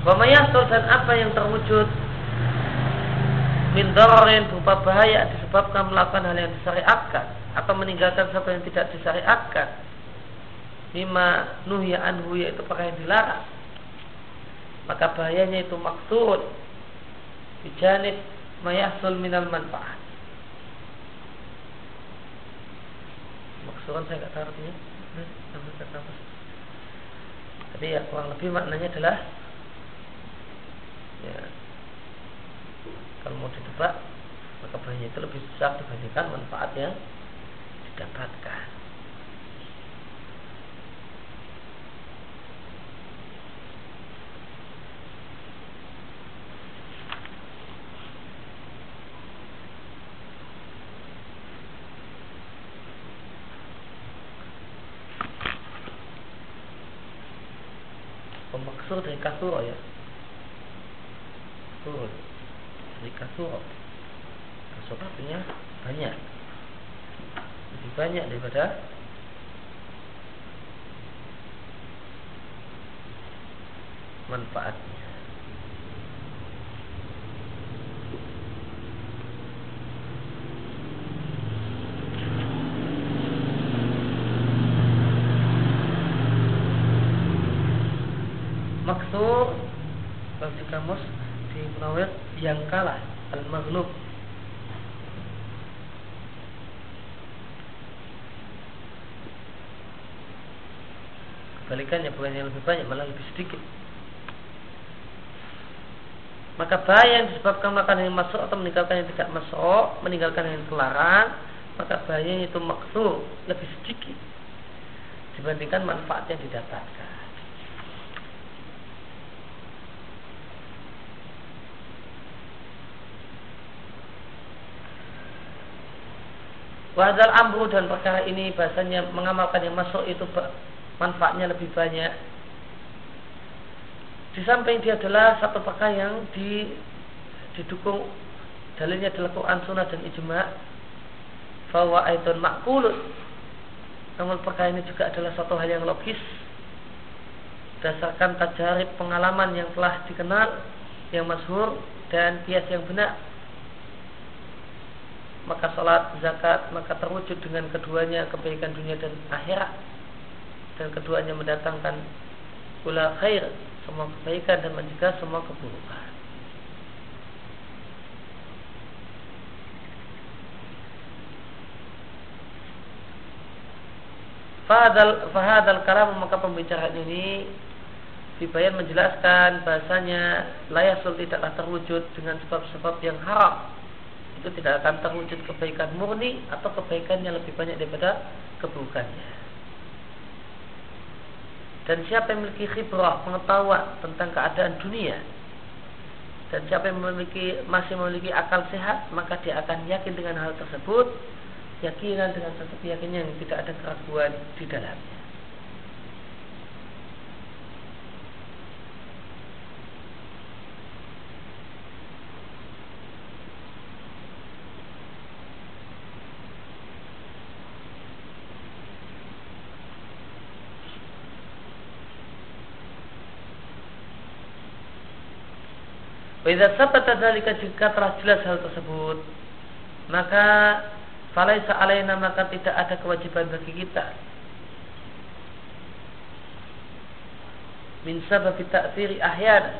Speaker 1: Wamayastul dan apa yang terwujud min berupa bahaya disebabkan melakukan hal yang disyariatkan atau meninggalkan sesuatu yang tidak disyariatkan lima nuhya anhu yaitu perkara yang dilarang. Maka bahayanya itu maksud. Bijanib mayahsul minal manfaat. Maksudnya saya nggak tahu artinya. Jadi ya kurang lebih maknanya adalah ya kalau mau ditebak maka bahaya itu lebih besar dibandingkan manfaatnya dapatkan. Pemaksud dari kasur ya Kasur Dari kasur Kasur artinya banyak lebih banyak daripada manfaatnya. Maksud bagi kamus di Munawir yang kalah al-maghlub Kebalikannya bukan yang lebih banyak malah lebih sedikit. Maka bahaya yang disebabkan melakukan yang masuk atau meninggalkan yang tidak masuk, meninggalkan yang terlarang, maka bahaya itu maksud lebih sedikit dibandingkan manfaat yang didapatkan. Wahzal amru dan perkara ini bahasanya mengamalkan yang masuk itu manfaatnya lebih banyak. Di samping dia adalah satu perkara yang di, didukung dalilnya adalah Quran, Sunnah dan Ijma. Bahwa aitun makul. Namun perkara ini juga adalah satu hal yang logis. berdasarkan tajarib pengalaman yang telah dikenal yang masyhur dan kias yang benar maka sholat zakat maka terwujud dengan keduanya kebaikan dunia dan akhirat dan keduanya mendatangkan pula khair semua kebaikan dan mencegah semua keburukan. Fahadal, fahadal kalam maka pembicaraan ini dibayar menjelaskan bahasanya layasul tidaklah terwujud dengan sebab-sebab yang haram. Itu tidak akan terwujud kebaikan murni atau kebaikan yang lebih banyak daripada keburukannya dan siapa yang memiliki khibrah pengetahuan tentang keadaan dunia dan siapa yang memiliki masih memiliki akal sehat maka dia akan yakin dengan hal tersebut keyakinan dengan satu keyakinan yang tidak ada keraguan di dalamnya. Bila sabat dzalika jika telah jelas hal tersebut, maka Falaisa alaina maka tidak ada kewajiban bagi kita. Min sababi ta'thiri ahyan.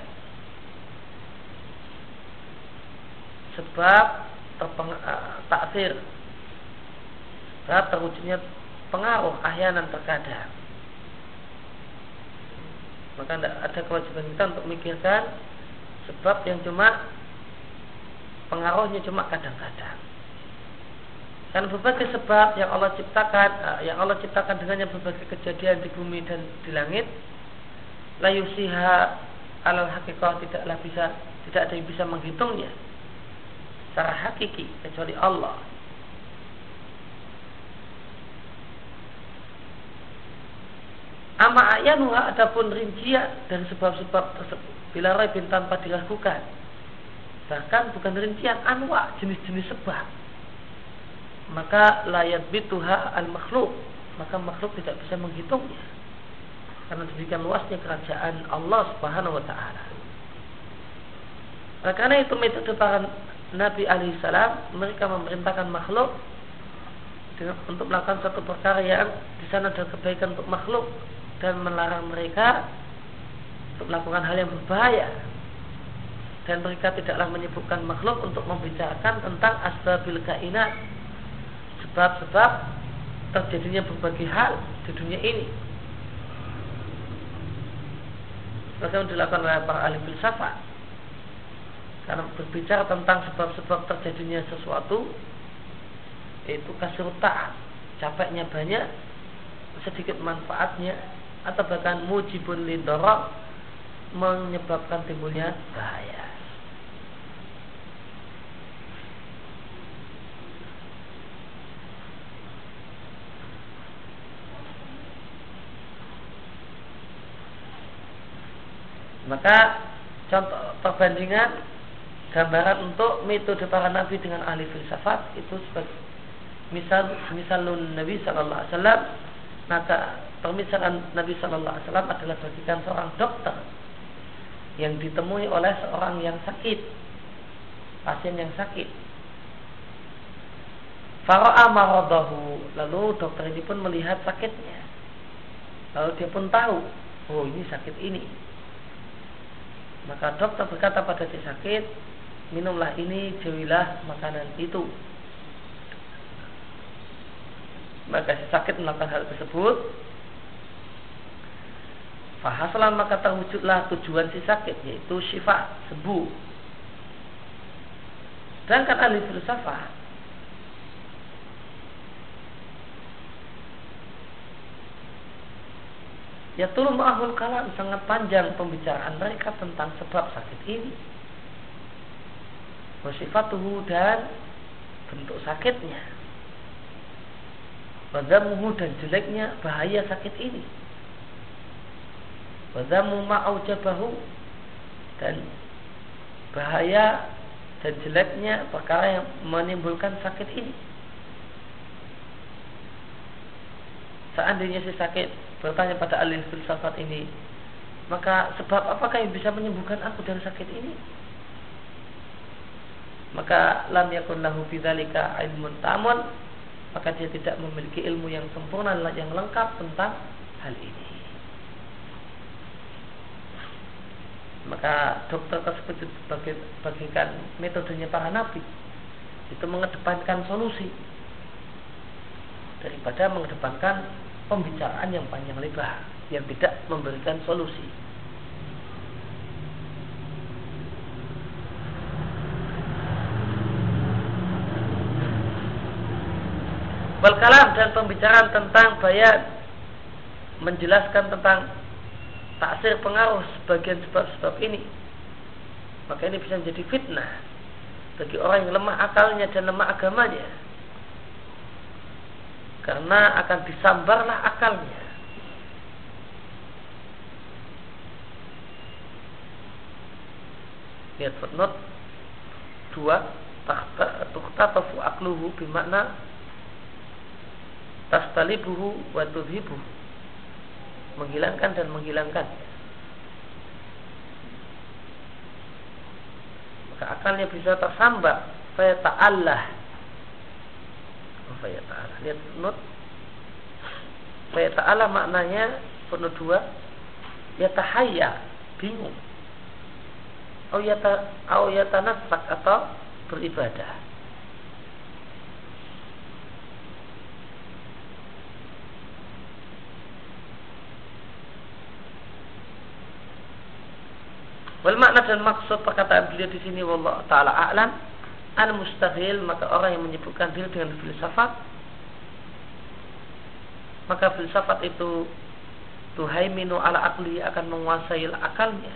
Speaker 1: Sebab terpeng, uh, taksir sebab terwujudnya pengaruh ahyanan terkadang. Maka tidak ada kewajiban kita untuk memikirkan sebab yang cuma pengaruhnya cuma kadang-kadang karena berbagai sebab yang Allah ciptakan, eh, yang Allah ciptakan dengannya berbagai kejadian di bumi dan di langit, layusiha alal hakikah tidaklah bisa tidak ada yang bisa menghitungnya secara hakiki kecuali Allah. Ama ayanuha adapun rincian dan sebab-sebab tersebut. Bila raibin tanpa dilakukan. Bahkan bukan rincian anwa jenis-jenis sebab. Maka layat bituha al makhluk maka makhluk tidak bisa menghitungnya. Karena demikian luasnya kerajaan Allah Subhanahu wa taala. Nah, karena itu metode para Nabi alaihi salam mereka memerintahkan makhluk untuk melakukan satu perkara yang di sana ada kebaikan untuk makhluk dan melarang mereka untuk melakukan hal yang berbahaya dan mereka tidaklah menyebutkan makhluk untuk membicarakan tentang asbabil kainat sebab-sebab terjadinya berbagai hal di dunia ini. Seperti yang dilakukan oleh para ahli filsafat. Karena berbicara tentang sebab-sebab terjadinya sesuatu itu kasih taat, capeknya banyak, sedikit manfaatnya atau bahkan mujibun lidorok menyebabkan timbulnya bahaya. Maka contoh perbandingan gambaran untuk metode para nabi dengan ahli filsafat itu sebagai misal misalun Nabi Sallallahu Alaihi Wasallam maka permisalan Nabi Sallallahu Alaihi Wasallam adalah bagikan seorang dokter yang ditemui oleh seorang yang sakit pasien yang sakit Fara'a maradahu Lalu dokter ini pun melihat sakitnya Lalu dia pun tahu Oh ini sakit ini maka dokter berkata pada si sakit, minumlah ini, jauhilah makanan itu. Maka si sakit melakukan hal tersebut. Fahasalah maka terwujudlah tujuan si sakit yaitu syifa, sembuh. Sedangkan ahli filsafat Ya turun ma'ahul kalam sangat panjang pembicaraan mereka tentang sebab sakit ini. Wasifatuhu dan bentuk sakitnya. Wadamuhu dan jeleknya bahaya sakit ini. Wadamu ma'aujabahu dan bahaya dan jeleknya perkara yang menimbulkan sakit ini. Seandainya si sakit bertanya pada ahli filsafat ini maka sebab apakah yang bisa menyembuhkan aku dari sakit ini? Maka lam yakun lahu bidzalika ilmun tamun, maka dia tidak memiliki ilmu yang sempurna yang lengkap tentang hal ini. Maka dokter tersebut bagikan metodenya para nabi itu mengedepankan solusi daripada mengedepankan pembicaraan yang panjang lebar yang tidak memberikan solusi. Berkalam dan pembicaraan tentang bayat menjelaskan tentang taksir pengaruh sebagian sebab-sebab ini. Maka ini bisa menjadi fitnah bagi orang yang lemah akalnya dan lemah agamanya. Karena akan disambarlah akalnya. Lihat footnote dua tahta tuhtatafu akluhu bimakna tastalibuhu wa tudhibuhu menghilangkan dan menghilangkan. Maka akalnya bisa tersambar saya ta'allah saya ta'ala lihat footnote saya ta'ala maknanya footnote dua. Ya tahayya bingung. Au yata au yatanafak atau beribadah. Wal makna dan maksud perkataan beliau di sini wallah taala a'lam. An mustahil maka orang yang menyebutkan diri dengan filsafat. Maka filsafat itu tuhaiminu ala akli akan menguasai akalnya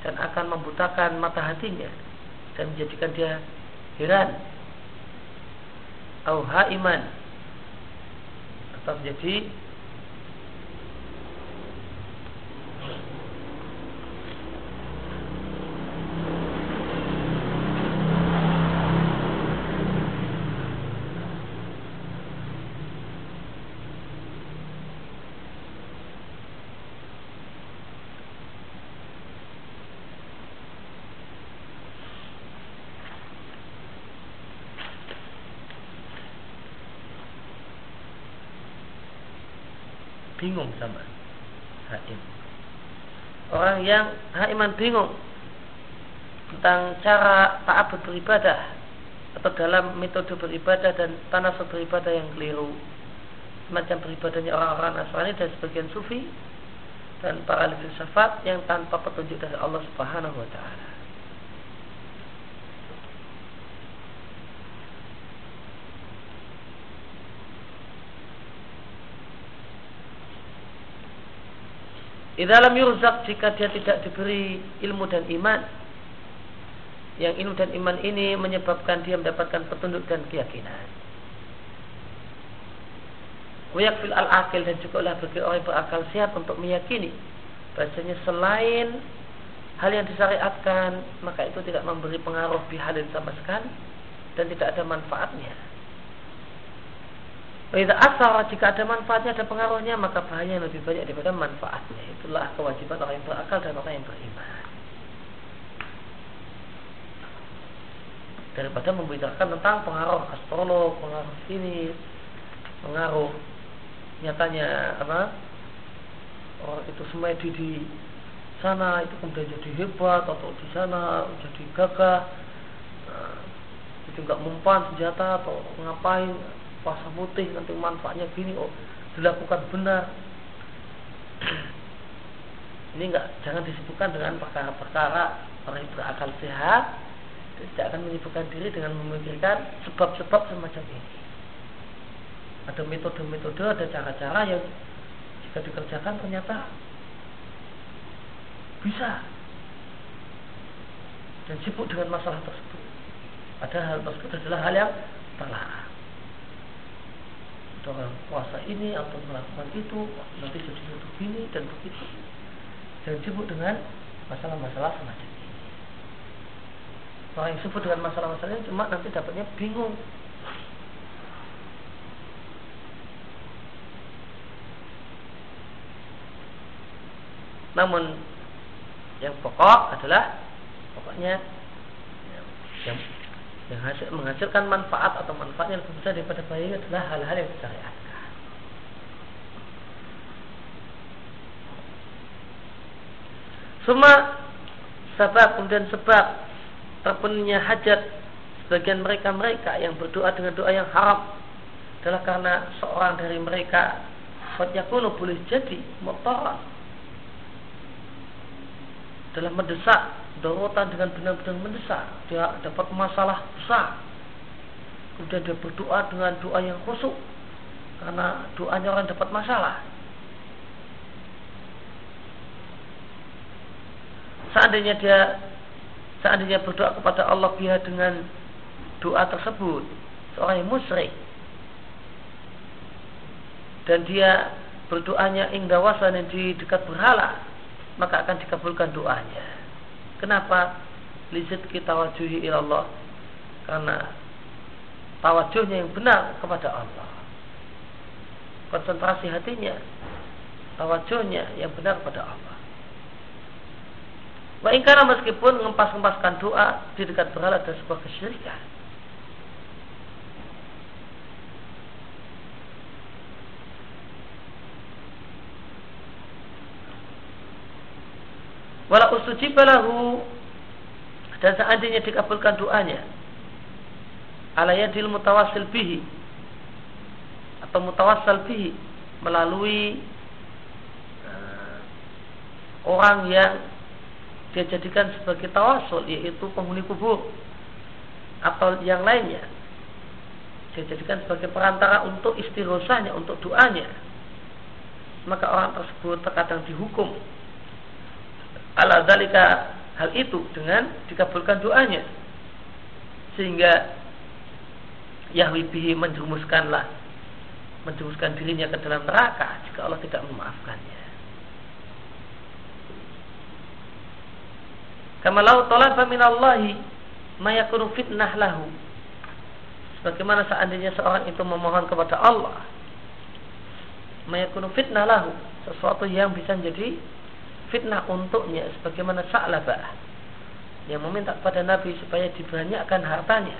Speaker 1: dan akan membutakan mata hatinya dan menjadikan dia heran au iman atau menjadi bingung sama haim. Orang yang haiman bingung tentang cara taat beribadah atau dalam metode beribadah dan tanah beribadah yang keliru semacam beribadahnya orang-orang Nasrani dan sebagian sufi dan para filsafat yang tanpa petunjuk dari Allah Subhanahu wa taala. Idalam yurzak jika dia tidak diberi ilmu dan iman Yang ilmu dan iman ini menyebabkan dia mendapatkan petunjuk dan keyakinan. Wayakfil al-akil dan juga oleh bagi orang berakal sehat untuk meyakini Bahasanya selain hal yang disyariatkan Maka itu tidak memberi pengaruh bihalin sama sekali Dan tidak ada manfaatnya Jika asal jika ada manfaatnya ada pengaruhnya maka bahaya lebih banyak daripada manfaatnya. Itulah kewajiban orang yang berakal dan orang yang beriman. Daripada membicarakan tentang pengaruh astrolog, pengaruh ini, pengaruh nyatanya apa? Orang itu semedi di sana itu kemudian jadi hebat atau di sana jadi gagah nah, itu nggak mempan senjata atau ngapain puasa putih nanti manfaatnya gini oh dilakukan benar. Ini enggak jangan disebutkan dengan perkara-perkara orang yang berakal sehat tidak akan menyibukkan diri dengan memikirkan sebab-sebab semacam ini. Ada metode-metode ada cara-cara yang jika dikerjakan ternyata bisa dan sibuk dengan masalah tersebut. Padahal hal tersebut adalah hal yang terlarang orang puasa ini atau melakukan itu nanti jadi begini dan begitu. Dan sibuk dengan masalah-masalah semacam ini. Orang yang sibuk dengan masalah-masalah ini cuma nanti dapatnya bingung. Namun yang pokok adalah pokoknya yang yang hasil, menghasilkan manfaat atau manfaatnya lebih besar daripada bahaya adalah hal-hal yang disyariatkan. Semua sebab kemudian sebab terpenuhnya hajat sebagian mereka-mereka yang berdoa dengan doa yang haram adalah karena seorang dari mereka kuno boleh jadi motor dalam mendesak dorotan dengan benar-benar mendesak. Dia dapat masalah besar. Kemudian dia berdoa dengan doa yang khusyuk. Karena doanya orang dapat masalah. Seandainya dia seandainya berdoa kepada Allah dia dengan doa tersebut seorang yang musyrik. Dan dia berdoanya ingda yang di dekat berhala maka akan dikabulkan doanya kenapa lizid kita wajuhi ilallah? Karena tawajuhnya yang benar kepada Allah. Konsentrasi hatinya tawajuhnya yang benar kepada Allah. Wa meskipun ngempas-ngempaskan doa di dekat berhala dan sebuah kesyirikan Wala ustujibalahu dan seandainya dikabulkan doanya ala yadil mutawassil bihi atau mutawassal bihi melalui uh, orang yang dia jadikan sebagai tawasul yaitu penghuni kubur atau yang lainnya. Dia jadikan sebagai perantara untuk istighosahnya untuk doanya. Maka orang tersebut terkadang dihukum ala zalika hal itu dengan dikabulkan doanya sehingga Yahwi bihi menjerumuskanlah menjerumuskan dirinya ke dalam neraka jika Allah tidak memaafkannya. Kama lau talaba minallahi mayakunu fitnah lahu. Sebagaimana seandainya seorang itu memohon kepada Allah mayakunu fitnah lahu, sesuatu yang bisa menjadi fitnah untuknya sebagaimana Sa'labah yang meminta kepada Nabi supaya dibanyakkan hartanya.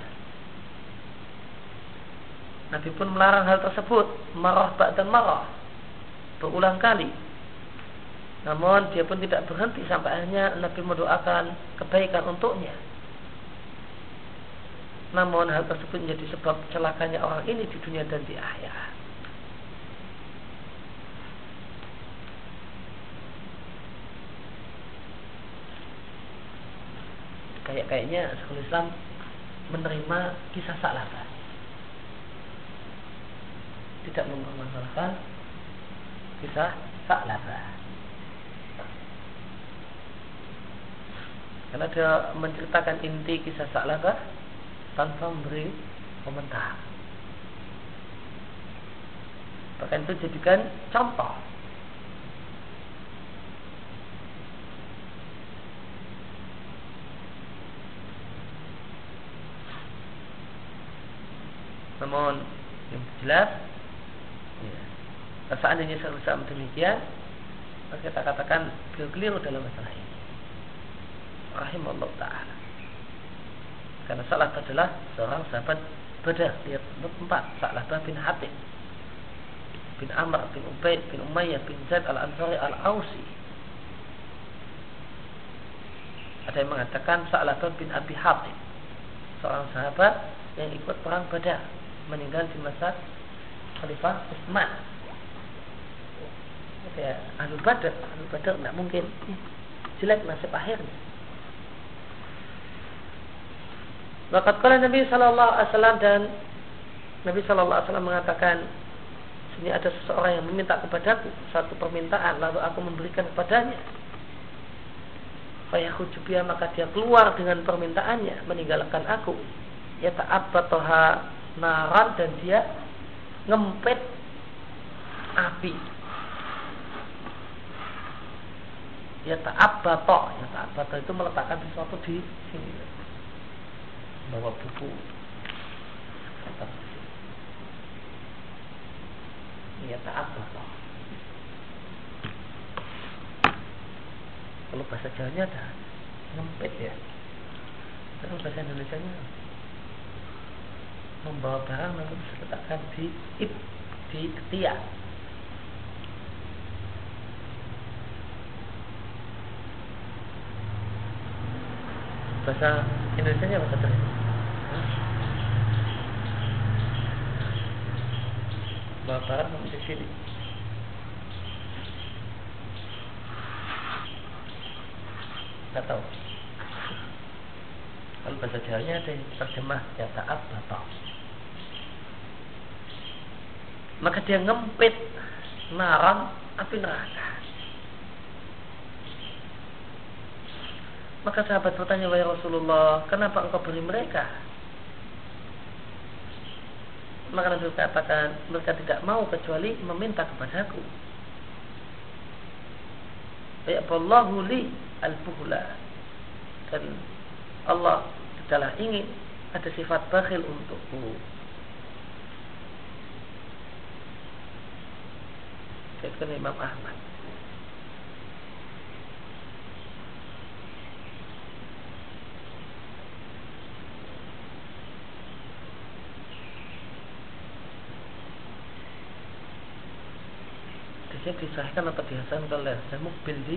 Speaker 1: Nabi pun melarang hal tersebut, marah dan marah berulang kali. Namun dia pun tidak berhenti sampai akhirnya Nabi mendoakan kebaikan untuknya. Namun hal tersebut menjadi sebab celakanya orang ini di dunia dan di akhirat. Kayak kayaknya sekolah Islam menerima kisah Sa'labah tidak mempermasalahkan kisah Sa'labah karena dia menceritakan inti kisah Sa'labah tanpa memberi komentar. Bahkan itu jadikan contoh Namun yang jelas ya, seandainya seharusnya demikian maka kita katakan keliru dalam masalah ini. Rahimahullah ta'ala. Karena salah adalah seorang sahabat Badar lihat empat salah bin Hatib bin Amr bin Ubaid bin Umayyah bin Zaid al-Ansari al-Ausi. Ada yang mengatakan Sa'labah bin Abi Hatib seorang sahabat yang ikut perang Badar meninggal di masa Khalifah Utsman. Ya, ahlu badar, ahlu badar tidak mungkin jelek nasib akhirnya. Wakat kala Nabi Shallallahu Alaihi Wasallam dan Nabi Shallallahu Alaihi Wasallam mengatakan sini ada seseorang yang meminta kepadaku satu permintaan lalu aku memberikan kepadanya. Fayahujubia maka dia keluar dengan permintaannya meninggalkan aku. Ya ta'abbatoha naran dan dia ngempet api. Ya taat batok ya taat batok itu meletakkan sesuatu di sini. Bawa buku. Ya taat batok kalau bahasa Jawanya ada ngempit ya. Terus bahasa Indonesia nya membawa barang namun diletakkan di ip di ketiak bahasa Indonesia nya bahasa Indonesia bawa barang namun di sini. Nggak tahu. Kalau bahasa Jawanya ada terjemah ya taat bapak maka dia ngempit naran api neraka. Maka sahabat bertanya wahai Rasulullah kenapa engkau beri mereka? Maka Nabi katakan mereka tidak mau kecuali meminta kepadaku. Ya Allah li al-buhla. Dan Allah telah ingin ada sifat bakhil untukku Kata Imam Ahmad. Di sini disahkan atau dihasan oleh Zamuk bin di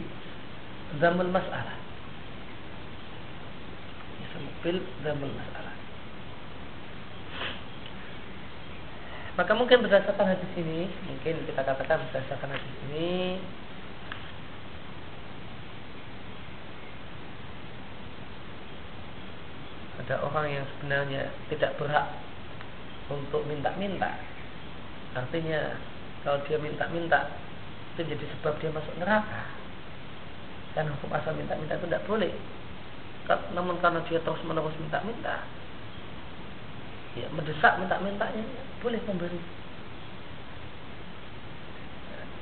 Speaker 1: Zamul Mas'alah. Zamuk Zamul Mas'alah Maka mungkin berdasarkan hadis ini Mungkin kita katakan berdasarkan hadis ini Ada orang yang sebenarnya tidak berhak Untuk minta-minta. Artinya Kalau dia minta-minta Itu jadi sebab dia masuk neraka. Dan hukum asal minta-minta itu tidak boleh. Namun karena dia terus menerus minta-minta ya mendesak minta-mintanya boleh memberi.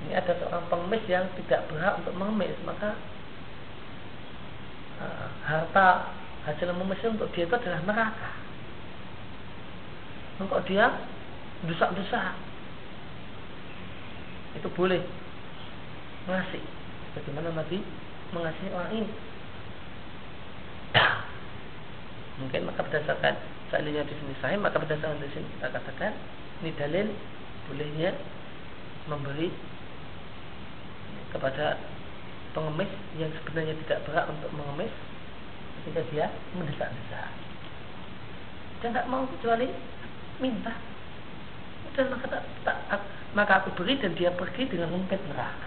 Speaker 1: Ini ada seorang pengemis yang tidak berhak untuk mengemis maka uh, harta hasil mengemis untuk dia itu adalah neraka. Maka dia desak-desak itu boleh ngasih bagaimana Nabi mengasihi orang ini? Mungkin maka berdasarkan seandainya di sini sahih maka berdasarkan di sini kita katakan ini dalil bolehnya memberi kepada pengemis yang sebenarnya tidak berhak untuk mengemis ketika dia mendesak-desak dia tidak mau kecuali minta. Dan maka tak, tak, maka aku beri dan dia pergi dengan mempet neraka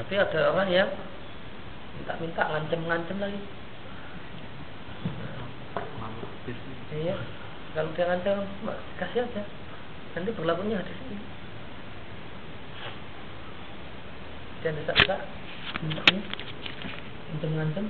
Speaker 1: Tapi ada orang yang minta-minta ngancem-ngancem lagi. Iya, kalau dia ngancem kasih aja. Nanti berlakunya di sini. Dan bisa-bisa ngancem-ngancem